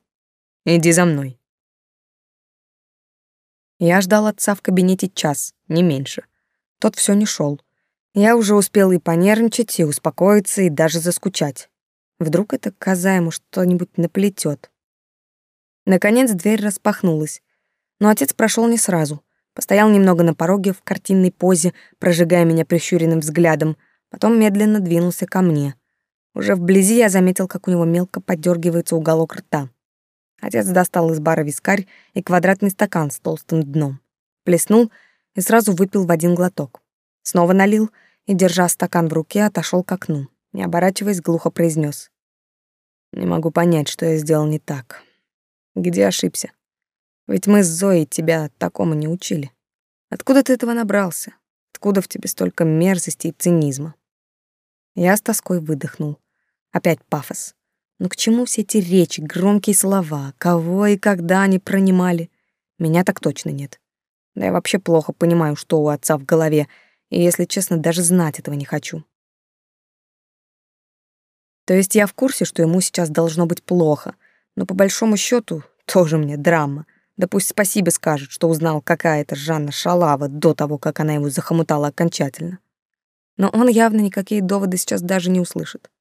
иди за мной». Я ждал отца в кабинете час, не меньше. Тот все не шел. Я уже успел и понервничать, и успокоиться, и даже заскучать. Вдруг это коза ему что-нибудь наплетет. Наконец дверь распахнулась. Но отец прошел не сразу. Постоял немного на пороге в картинной позе, прожигая меня прищуренным взглядом, потом медленно двинулся ко мне. Уже вблизи я заметил, как у него мелко подергивается уголок рта. Отец достал из бара вискарь и квадратный стакан с толстым дном. Плеснул и сразу выпил в один глоток. Снова налил и, держа стакан в руке, отошел к окну. Не оборачиваясь, глухо произнес: «Не могу понять, что я сделал не так. Где ошибся? Ведь мы с Зоей тебя такому не учили. Откуда ты этого набрался? Откуда в тебе столько мерзости и цинизма?» Я с тоской выдохнул. Опять пафос. Ну к чему все эти речи, громкие слова? Кого и когда они пронимали? Меня так точно нет. Да я вообще плохо понимаю, что у отца в голове, и, если честно, даже знать этого не хочу. То есть я в курсе, что ему сейчас должно быть плохо, но по большому счету тоже мне драма. Да пусть спасибо скажет, что узнал, какая это Жанна Шалава до того, как она его захомутала окончательно. Но он явно никакие доводы сейчас даже не услышит.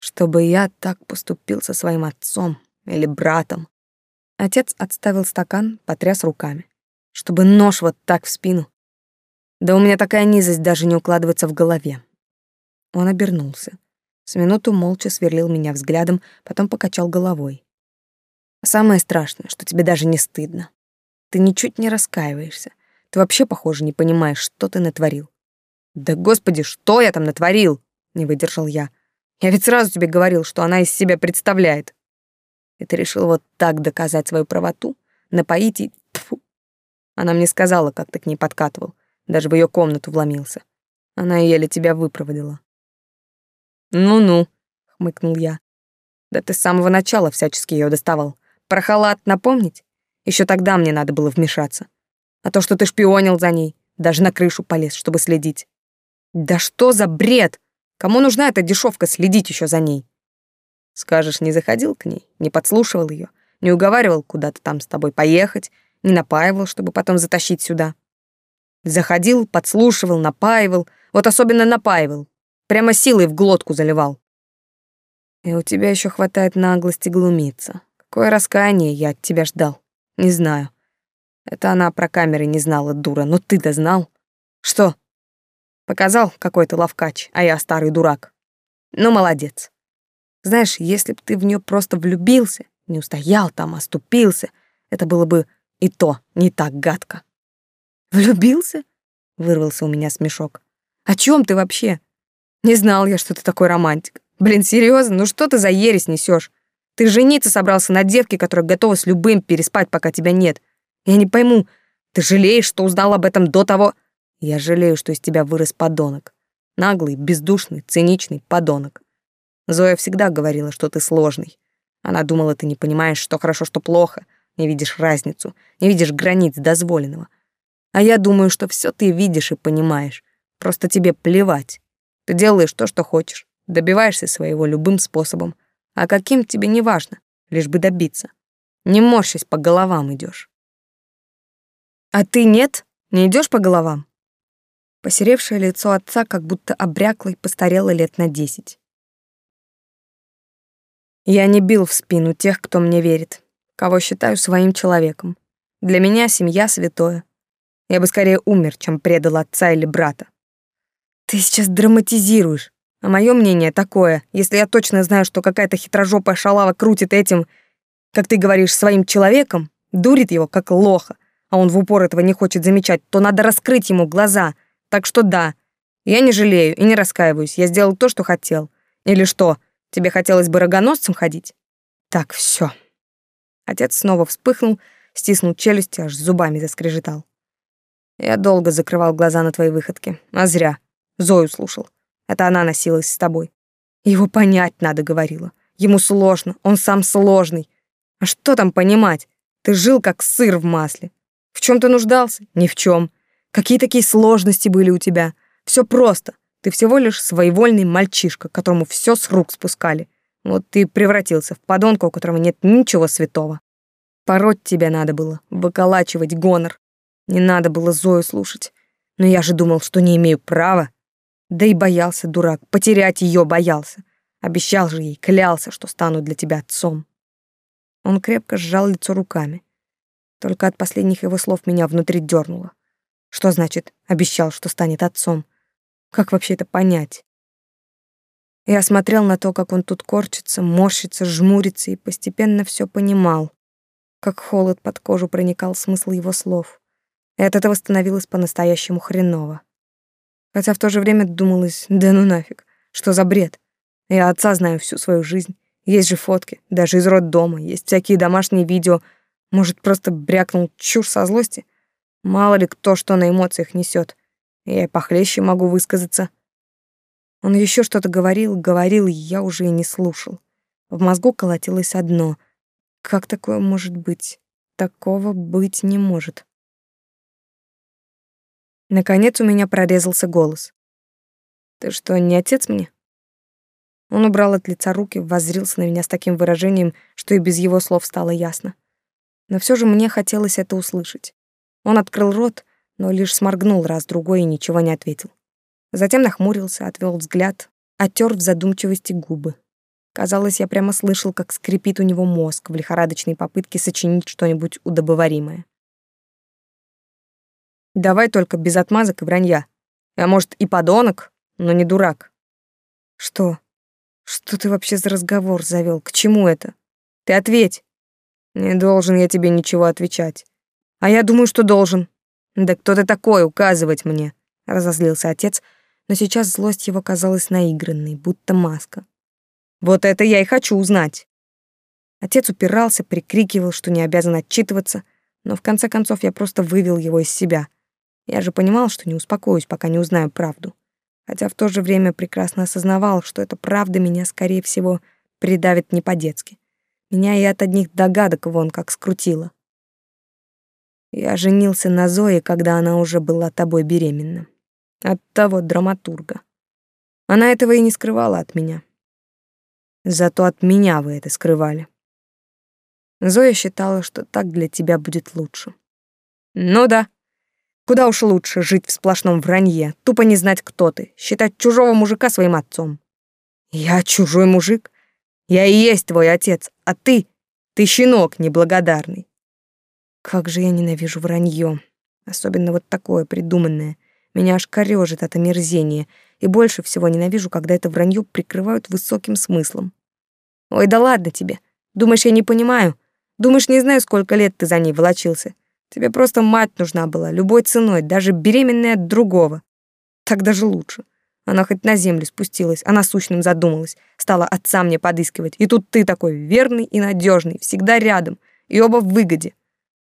Чтобы я так поступил со своим отцом или братом. Отец отставил стакан, потряс руками. Чтобы нож вот так в спину. Да у меня такая низость даже не укладывается в голове. Он обернулся. С минуту молча сверлил меня взглядом, потом покачал головой. Самое страшное, что тебе даже не стыдно. Ты ничуть не раскаиваешься. Ты вообще, похоже, не понимаешь, что ты натворил. Да господи, что я там натворил? Не выдержал я. Я ведь сразу тебе говорил, что она из себя представляет. И ты решил вот так доказать свою правоту, напоить и... Тьфу. Она мне сказала, как ты к ней подкатывал. Даже в ее комнату вломился. Она еле тебя выпроводила. «Ну-ну», — хмыкнул я. «Да ты с самого начала всячески ее доставал. Про халат напомнить? Еще тогда мне надо было вмешаться. А то, что ты шпионил за ней, даже на крышу полез, чтобы следить. Да что за бред? Кому нужна эта дешевка следить еще за ней? Скажешь, не заходил к ней, не подслушивал ее, не уговаривал куда-то там с тобой поехать, не напаивал, чтобы потом затащить сюда. Заходил, подслушивал, напаивал, вот особенно напаивал. Прямо силой в глотку заливал. И у тебя еще хватает наглости глумиться. Какое раскаяние я от тебя ждал. Не знаю. Это она про камеры не знала, дура, но ты-то знал. Что? Показал какой то ловкач, а я старый дурак. Ну, молодец. Знаешь, если б ты в нее просто влюбился, не устоял там, оступился, это было бы и то не так гадко. Влюбился? Вырвался у меня смешок. О чем ты вообще? Не знал я, что ты такой романтик. Блин, серьезно, ну что ты за ересь несешь? Ты жениться собрался на девке, которая готова с любым переспать, пока тебя нет. Я не пойму, ты жалеешь, что узнал об этом до того? Я жалею, что из тебя вырос подонок. Наглый, бездушный, циничный подонок. Зоя всегда говорила, что ты сложный. Она думала, ты не понимаешь, что хорошо, что плохо, не видишь разницу, не видишь границ дозволенного. А я думаю, что все ты видишь и понимаешь. Просто тебе плевать. Ты делаешь то, что хочешь, добиваешься своего любым способом. А каким тебе не важно, лишь бы добиться. Не морщись, по головам идешь. А ты нет? Не идешь по головам? Посеревшее лицо отца как будто обрякло и постарело лет на десять. Я не бил в спину тех, кто мне верит, кого считаю своим человеком. Для меня семья святое. Я бы скорее умер, чем предал отца или брата. Ты сейчас драматизируешь. А мое мнение такое, если я точно знаю, что какая-то хитрожопая шалава крутит этим, как ты говоришь, своим человеком, дурит его, как лоха, а он в упор этого не хочет замечать, то надо раскрыть ему глаза. Так что да, я не жалею и не раскаиваюсь, я сделал то, что хотел. Или что, тебе хотелось бы рогоносцем ходить? Так, все. Отец снова вспыхнул, стиснул челюсти, аж зубами заскрежетал. Я долго закрывал глаза на твои выходки, а зря. Зою слушал. Это она носилась с тобой. Его понять надо, говорила. Ему сложно, он сам сложный. А что там понимать? Ты жил как сыр в масле. В чем ты нуждался? Ни в чем. Какие такие сложности были у тебя? Все просто. Ты всего лишь своевольный мальчишка, которому все с рук спускали. Вот ты превратился в подонка, у которого нет ничего святого. Пороть тебя надо было, выколачивать гонор. Не надо было Зою слушать. Но я же думал, что не имею права. Да и боялся, дурак, потерять ее боялся. Обещал же ей, клялся, что стану для тебя отцом. Он крепко сжал лицо руками. Только от последних его слов меня внутри дернуло. Что значит «обещал, что станет отцом»? Как вообще это понять? Я смотрел на то, как он тут корчится, морщится, жмурится и постепенно все понимал. Как холод под кожу проникал смысл его слов. И от этого становилось по-настоящему хреново. Хотя в то же время думалось, да ну нафиг, что за бред? Я отца знаю всю свою жизнь. Есть же фотки, даже из роддома, есть всякие домашние видео. Может, просто брякнул чушь со злости? Мало ли кто что на эмоциях несет. Я и похлеще могу высказаться. Он еще что-то говорил, говорил, и я уже и не слушал. В мозгу колотилось одно. Как такое может быть? Такого быть не может. Наконец у меня прорезался голос. «Ты что, не отец мне?» Он убрал от лица руки, воззрился на меня с таким выражением, что и без его слов стало ясно. Но все же мне хотелось это услышать. Он открыл рот, но лишь сморгнул раз-другой и ничего не ответил. Затем нахмурился, отвел взгляд, оттер в задумчивости губы. Казалось, я прямо слышал, как скрипит у него мозг в лихорадочной попытке сочинить что-нибудь удобоваримое. Давай только без отмазок и вранья. Я, может, и подонок, но не дурак. Что? Что ты вообще за разговор завел? К чему это? Ты ответь. Не должен я тебе ничего отвечать. А я думаю, что должен. Да кто ты такой, указывать мне? Разозлился отец, но сейчас злость его казалась наигранной, будто маска. Вот это я и хочу узнать. Отец упирался, прикрикивал, что не обязан отчитываться, но в конце концов я просто вывел его из себя — я же понимал, что не успокоюсь, пока не узнаю правду. Хотя в то же время прекрасно осознавал, что эта правда меня, скорее всего, придавит не по-детски. Меня и от одних догадок вон как скрутило. Я женился на Зое, когда она уже была тобой беременна. От того драматурга. Она этого и не скрывала от меня. Зато от меня вы это скрывали. Зоя считала, что так для тебя будет лучше. Ну да, Куда уж лучше жить в сплошном вранье, тупо не знать, кто ты, считать чужого мужика своим отцом. Я чужой мужик? Я и есть твой отец, а ты... Ты щенок неблагодарный. Как же я ненавижу вранье, особенно вот такое придуманное. Меня аж корёжит от омерзения, и больше всего ненавижу, когда это вранье прикрывают высоким смыслом. Ой, да ладно тебе. Думаешь, я не понимаю? Думаешь, не знаю, сколько лет ты за ней волочился? Тебе просто мать нужна была, любой ценой, даже беременная от другого. Так даже лучше. Она хоть на землю спустилась, а насущным задумалась, стала отца мне подыскивать. И тут ты такой верный и надежный, всегда рядом, и оба в выгоде.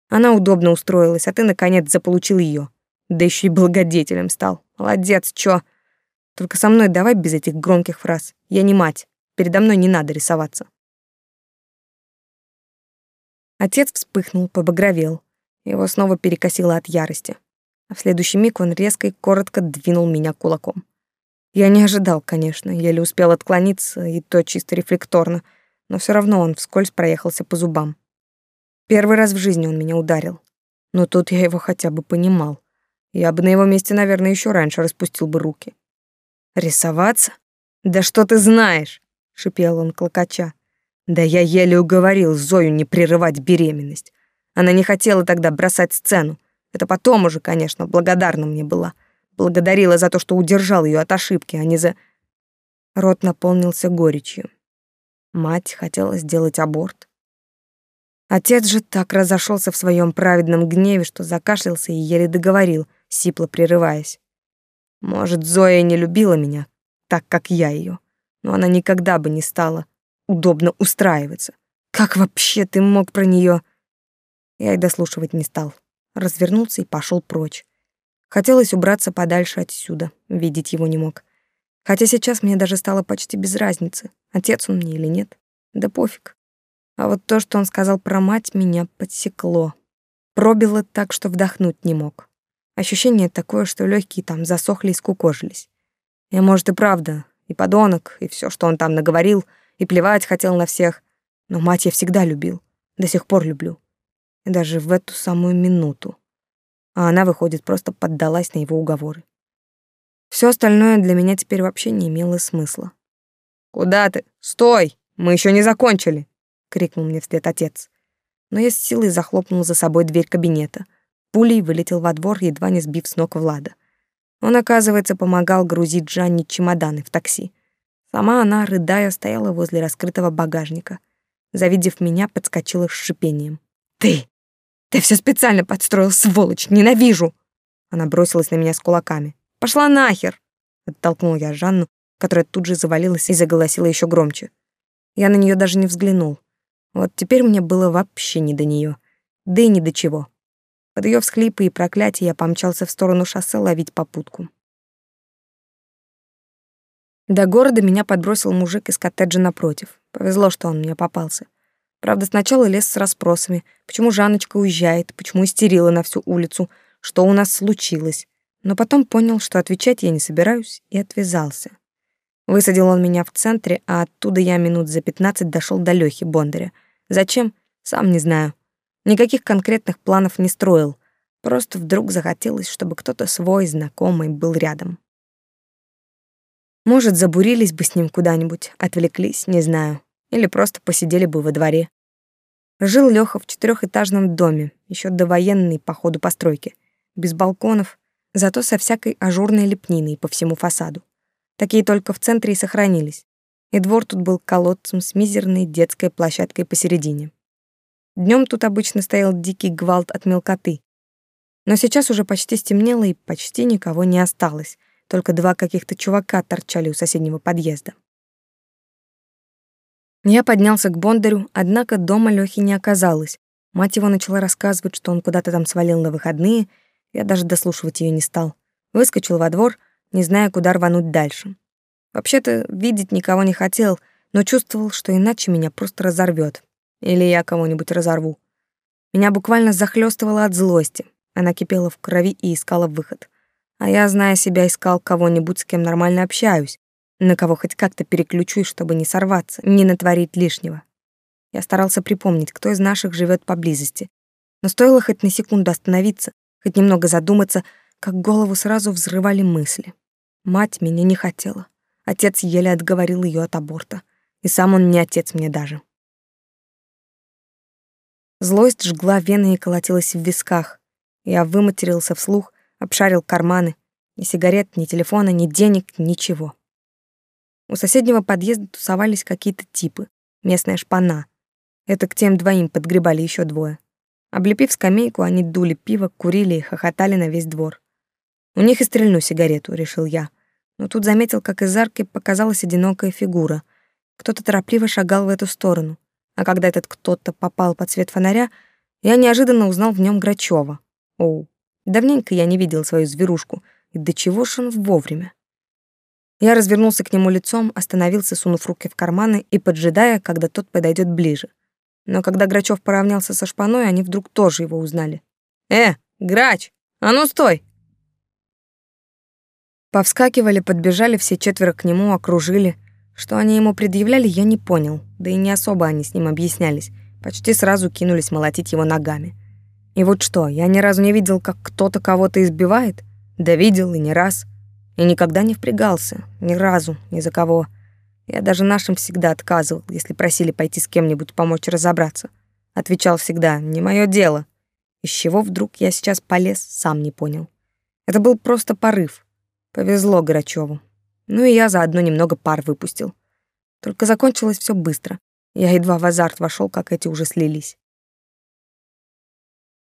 Она удобно устроилась, а ты, наконец, заполучил ее. Да еще и благодетелем стал. Молодец, чё? Только со мной давай без этих громких фраз. Я не мать. Передо мной не надо рисоваться. Отец вспыхнул, побагровел. Его снова перекосило от ярости. А в следующий миг он резко и коротко двинул меня кулаком. Я не ожидал, конечно, еле успел отклониться, и то чисто рефлекторно, но все равно он вскользь проехался по зубам. Первый раз в жизни он меня ударил. Но тут я его хотя бы понимал. Я бы на его месте, наверное, еще раньше распустил бы руки. «Рисоваться? Да что ты знаешь?» — шипел он клокоча. «Да я еле уговорил Зою не прерывать беременность. Она не хотела тогда бросать сцену. Это потом уже, конечно, благодарна мне была. Благодарила за то, что удержал ее от ошибки, а не за...» Рот наполнился горечью. Мать хотела сделать аборт. Отец же так разошелся в своем праведном гневе, что закашлялся и еле договорил, сипло прерываясь. Может, Зоя не любила меня так, как я ее, но она никогда бы не стала удобно устраиваться. Как вообще ты мог про нее? Я и дослушивать не стал. Развернулся и пошел прочь. Хотелось убраться подальше отсюда, видеть его не мог. Хотя сейчас мне даже стало почти без разницы, отец он мне или нет. Да пофиг. А вот то, что он сказал про мать, меня подсекло. Пробило так, что вдохнуть не мог. Ощущение такое, что легкие там засохли и скукожились. Я, может, и правда, и подонок, и все, что он там наговорил, и плевать хотел на всех. Но мать я всегда любил, до сих пор люблю. Даже в эту самую минуту. А она, выходит, просто поддалась на его уговоры. Все остальное для меня теперь вообще не имело смысла. «Куда ты? Стой! Мы еще не закончили!» — крикнул мне вслед отец. Но я с силой захлопнул за собой дверь кабинета. Пулей вылетел во двор, едва не сбив с ног Влада. Он, оказывается, помогал грузить Жанне чемоданы в такси. Сама она, рыдая, стояла возле раскрытого багажника. Завидев меня, подскочила с шипением. «Ты! Ты все специально подстроил, сволочь! Ненавижу!» Она бросилась на меня с кулаками. «Пошла нахер!» Оттолкнул я Жанну, которая тут же завалилась и заголосила еще громче. Я на нее даже не взглянул. Вот теперь мне было вообще не до нее, да и ни до чего. Под ее всхлипы и проклятия я помчался в сторону шоссе ловить попутку. До города меня подбросил мужик из коттеджа напротив. Повезло, что он мне попался. Правда, сначала лез с расспросами, почему Жанночка уезжает, почему истерила на всю улицу, что у нас случилось. Но потом понял, что отвечать я не собираюсь, и отвязался. Высадил он меня в центре, а оттуда я минут за пятнадцать дошел до Лёхи Бондаря. Зачем? Сам не знаю. Никаких конкретных планов не строил. Просто вдруг захотелось, чтобы кто-то свой, знакомый, был рядом. Может, забурились бы с ним куда-нибудь, отвлеклись, не знаю. Или просто посидели бы во дворе. Жил Лёха в четырехэтажном доме, еще довоенный по ходу постройки, без балконов, зато со всякой ажурной лепниной по всему фасаду. Такие только в центре и сохранились. И двор тут был колодцем с мизерной детской площадкой посередине. Днем тут обычно стоял дикий гвалт от мелкоты. Но сейчас уже почти стемнело и почти никого не осталось — только два каких-то чувака торчали у соседнего подъезда. Я поднялся к Бондарю, однако дома Лёхи не оказалось. Мать его начала рассказывать, что он куда-то там свалил на выходные, я даже дослушивать ее не стал. Выскочил во двор, не зная, куда рвануть дальше. Вообще-то видеть никого не хотел, но чувствовал, что иначе меня просто разорвет, Или я кого-нибудь разорву. Меня буквально захлестывало от злости. Она кипела в крови и искала выход. А я, зная себя, искал кого-нибудь, с кем нормально общаюсь, на кого хоть как-то переключусь, чтобы не сорваться, не натворить лишнего. Я старался припомнить, кто из наших живет поблизости. Но стоило хоть на секунду остановиться, хоть немного задуматься, как голову сразу взрывали мысли. Мать меня не хотела. Отец еле отговорил ее от аборта. И сам он не отец мне даже. Злость жгла вены и колотилась в висках. Я выматерился вслух, обшарил карманы. Ни сигарет, ни телефона, ни денег, ничего. У соседнего подъезда тусовались какие-то типы, местная шпана. Это к тем двоим подгребали еще двое. Облепив скамейку, они дули пиво, курили и хохотали на весь двор. У них и стрельну сигарету, решил я. Но тут заметил, как из арки показалась одинокая фигура. Кто-то торопливо шагал в эту сторону. А когда этот кто-то попал под свет фонаря, я неожиданно узнал в нем Грачева. Оу, Давненько я не видел свою зверушку, и до чего ж он вовремя. Я развернулся к нему лицом, остановился, сунув руки в карманы и поджидая, когда тот подойдет ближе. Но когда Грачев поравнялся со шпаной, они вдруг тоже его узнали. «Э, Грач, а ну стой!» Повскакивали, подбежали все четверо к нему, окружили. Что они ему предъявляли, я не понял, да и не особо они с ним объяснялись. Почти сразу кинулись молотить его ногами. И вот что, я ни разу не видел, как кто-то кого-то избивает? Да видел и не раз. И никогда не впрягался, ни разу, ни за кого. Я даже нашим всегда отказывал, если просили пойти с кем-нибудь помочь разобраться. Отвечал всегда, не мое дело. Из чего вдруг я сейчас полез, сам не понял. Это был просто порыв. Повезло Грачеву. Ну и я заодно немного пар выпустил. Только закончилось все быстро. Я едва в азарт вошел, как эти уже слились.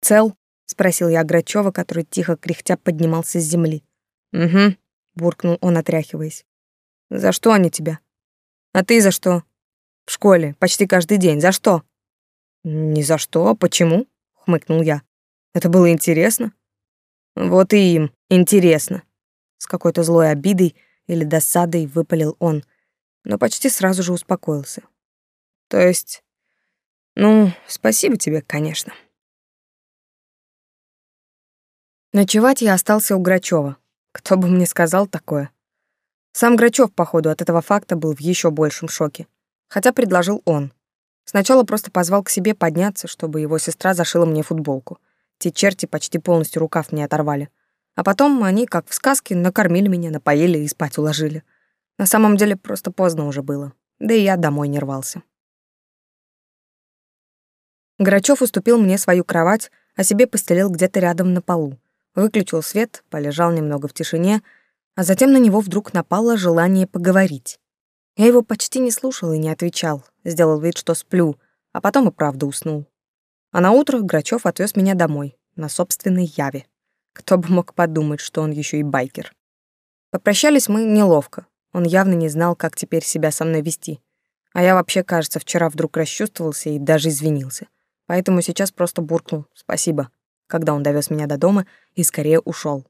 «Цел?» — спросил я Грачева, который тихо кряхтя поднимался с земли. «Угу», — буркнул он, отряхиваясь. «За что они тебя?» «А ты за что?» «В школе, почти каждый день. За что?» «Ни за что. А почему?» — хмыкнул я. «Это было интересно». «Вот и им интересно». С какой-то злой обидой или досадой выпалил он, но почти сразу же успокоился. «То есть... Ну, спасибо тебе, конечно». Ночевать я остался у Грачева. Кто бы мне сказал такое? Сам Грачев, походу, от этого факта был в еще большем шоке. Хотя предложил он. Сначала просто позвал к себе подняться, чтобы его сестра зашила мне футболку. Те черти почти полностью рукав мне оторвали. А потом они, как в сказке, накормили меня, напоили и спать уложили. На самом деле просто поздно уже было. Да и я домой не рвался. Грачев уступил мне свою кровать, а себе постелил где-то рядом на полу. Выключил свет, полежал немного в тишине, а затем на него вдруг напало желание поговорить. Я его почти не слушал и не отвечал, сделал вид, что сплю, а потом и правда уснул. А на утро Грачев отвез меня домой, на собственной яве. Кто бы мог подумать, что он еще и байкер. Попрощались мы неловко. Он явно не знал, как теперь себя со мной вести. А я вообще, кажется, вчера вдруг расчувствовался и даже извинился. Поэтому сейчас просто буркнул «спасибо» когда он довез меня до дома и скорее ушел.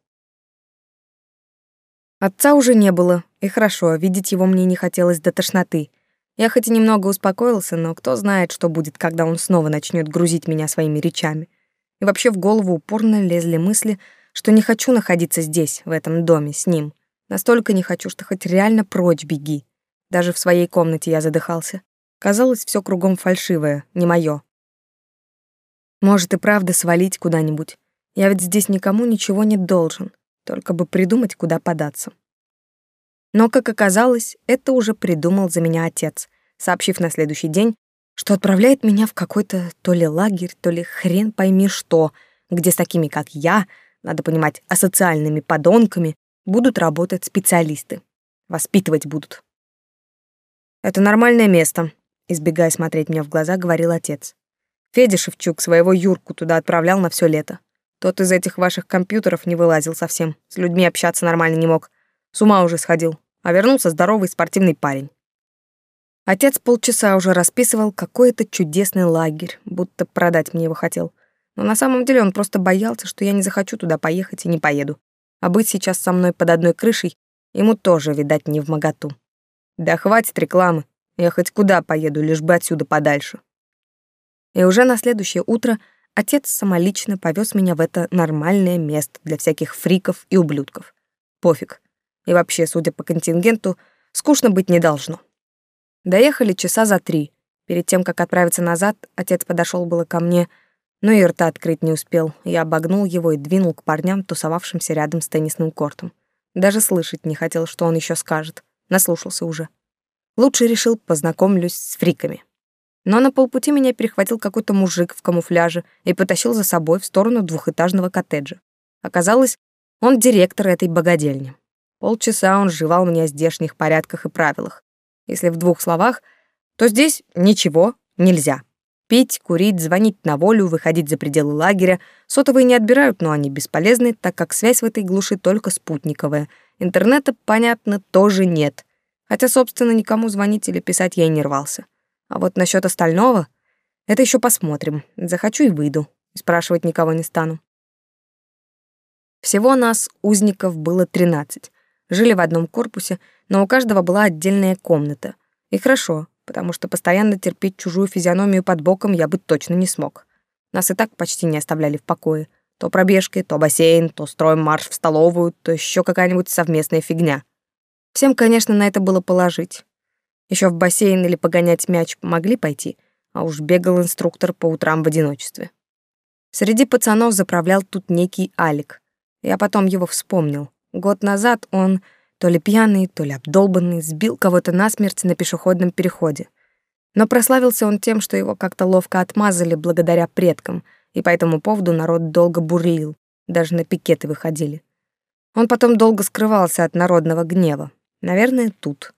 Отца уже не было, и хорошо, видеть его мне не хотелось до тошноты. Я хоть и немного успокоился, но кто знает, что будет, когда он снова начнет грузить меня своими речами. И вообще в голову упорно лезли мысли, что не хочу находиться здесь, в этом доме, с ним. Настолько не хочу, что хоть реально прочь беги. Даже в своей комнате я задыхался. Казалось, все кругом фальшивое, не мое. Может и правда свалить куда-нибудь. Я ведь здесь никому ничего не должен, только бы придумать, куда податься. Но, как оказалось, это уже придумал за меня отец, сообщив на следующий день, что отправляет меня в какой-то то ли лагерь, то ли хрен пойми что, где с такими, как я, надо понимать, асоциальными подонками, будут работать специалисты. Воспитывать будут. «Это нормальное место», — избегая смотреть мне в глаза, говорил отец. Федя Шевчук своего Юрку туда отправлял на все лето. Тот из этих ваших компьютеров не вылазил совсем, с людьми общаться нормально не мог. С ума уже сходил, а вернулся здоровый спортивный парень. Отец полчаса уже расписывал какой-то чудесный лагерь, будто продать мне его хотел. Но на самом деле он просто боялся, что я не захочу туда поехать и не поеду. А быть сейчас со мной под одной крышей ему тоже, видать, не в моготу. Да хватит рекламы, я хоть куда поеду, лишь бы отсюда подальше. И уже на следующее утро отец самолично повез меня в это нормальное место для всяких фриков и ублюдков. Пофиг. И вообще, судя по контингенту, скучно быть не должно. Доехали часа за три. Перед тем, как отправиться назад, отец подошел было ко мне, но и рта открыть не успел. Я обогнул его и двинул к парням, тусовавшимся рядом с теннисным кортом. Даже слышать не хотел, что он еще скажет. Наслушался уже. Лучше решил познакомлюсь с фриками. Но на полпути меня перехватил какой-то мужик в камуфляже и потащил за собой в сторону двухэтажного коттеджа. Оказалось, он директор этой богадельни. Полчаса он жевал мне о здешних порядках и правилах. Если в двух словах, то здесь ничего нельзя. Пить, курить, звонить на волю, выходить за пределы лагеря. Сотовые не отбирают, но они бесполезны, так как связь в этой глуши только спутниковая. Интернета, понятно, тоже нет. Хотя, собственно, никому звонить или писать я и не рвался. А вот насчет остального — это еще посмотрим. Захочу и выйду. Спрашивать никого не стану. Всего нас, узников, было 13. Жили в одном корпусе, но у каждого была отдельная комната. И хорошо, потому что постоянно терпеть чужую физиономию под боком я бы точно не смог. Нас и так почти не оставляли в покое. То пробежки, то бассейн, то строим марш в столовую, то еще какая-нибудь совместная фигня. Всем, конечно, на это было положить. Еще в бассейн или погонять мяч могли пойти, а уж бегал инструктор по утрам в одиночестве. Среди пацанов заправлял тут некий Алик. Я потом его вспомнил. Год назад он, то ли пьяный, то ли обдолбанный, сбил кого-то насмерть на пешеходном переходе. Но прославился он тем, что его как-то ловко отмазали благодаря предкам, и по этому поводу народ долго бурлил, даже на пикеты выходили. Он потом долго скрывался от народного гнева. Наверное, тут.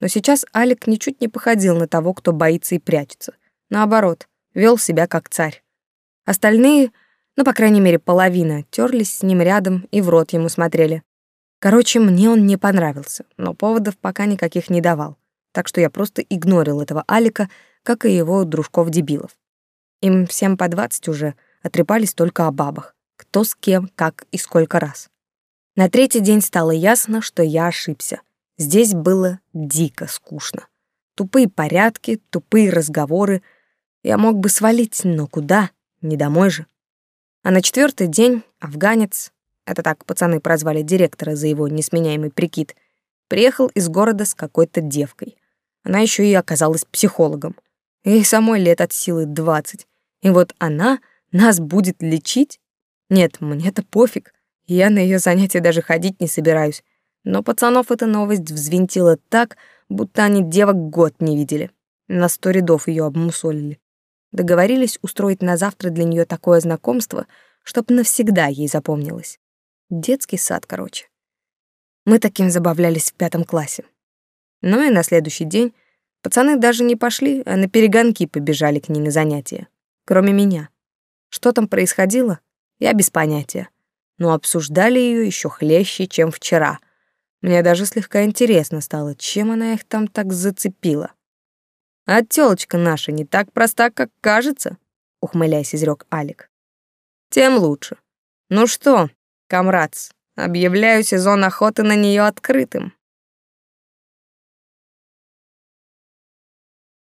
Но сейчас Алик ничуть не походил на того, кто боится и прячется. Наоборот, вел себя как царь. Остальные, ну, по крайней мере, половина, терлись с ним рядом и в рот ему смотрели. Короче, мне он не понравился, но поводов пока никаких не давал. Так что я просто игнорил этого Алика, как и его дружков-дебилов. Им всем по двадцать уже, отрепались только о бабах. Кто с кем, как и сколько раз. На третий день стало ясно, что я ошибся. Здесь было дико скучно. Тупые порядки, тупые разговоры. Я мог бы свалить, но куда? Не домой же. А на четвертый день афганец, это так пацаны прозвали директора за его несменяемый прикид, приехал из города с какой-то девкой. Она еще и оказалась психологом. Ей самой лет от силы двадцать. И вот она нас будет лечить? Нет, мне-то пофиг. Я на ее занятия даже ходить не собираюсь. Но пацанов эта новость взвинтила так, будто они девок год не видели. На сто рядов ее обмусолили. Договорились устроить на завтра для нее такое знакомство, чтоб навсегда ей запомнилось. Детский сад, короче. Мы таким забавлялись в пятом классе. Ну и на следующий день пацаны даже не пошли, а на перегонки побежали к ней на занятия. Кроме меня. Что там происходило, я без понятия. Но обсуждали ее еще хлеще, чем вчера. Мне даже слегка интересно стало, чем она их там так зацепила. А тёлочка наша не так проста, как кажется, ухмыляясь, изрёк Алик. Тем лучше. Ну что, комрадс, объявляю сезон охоты на неё открытым.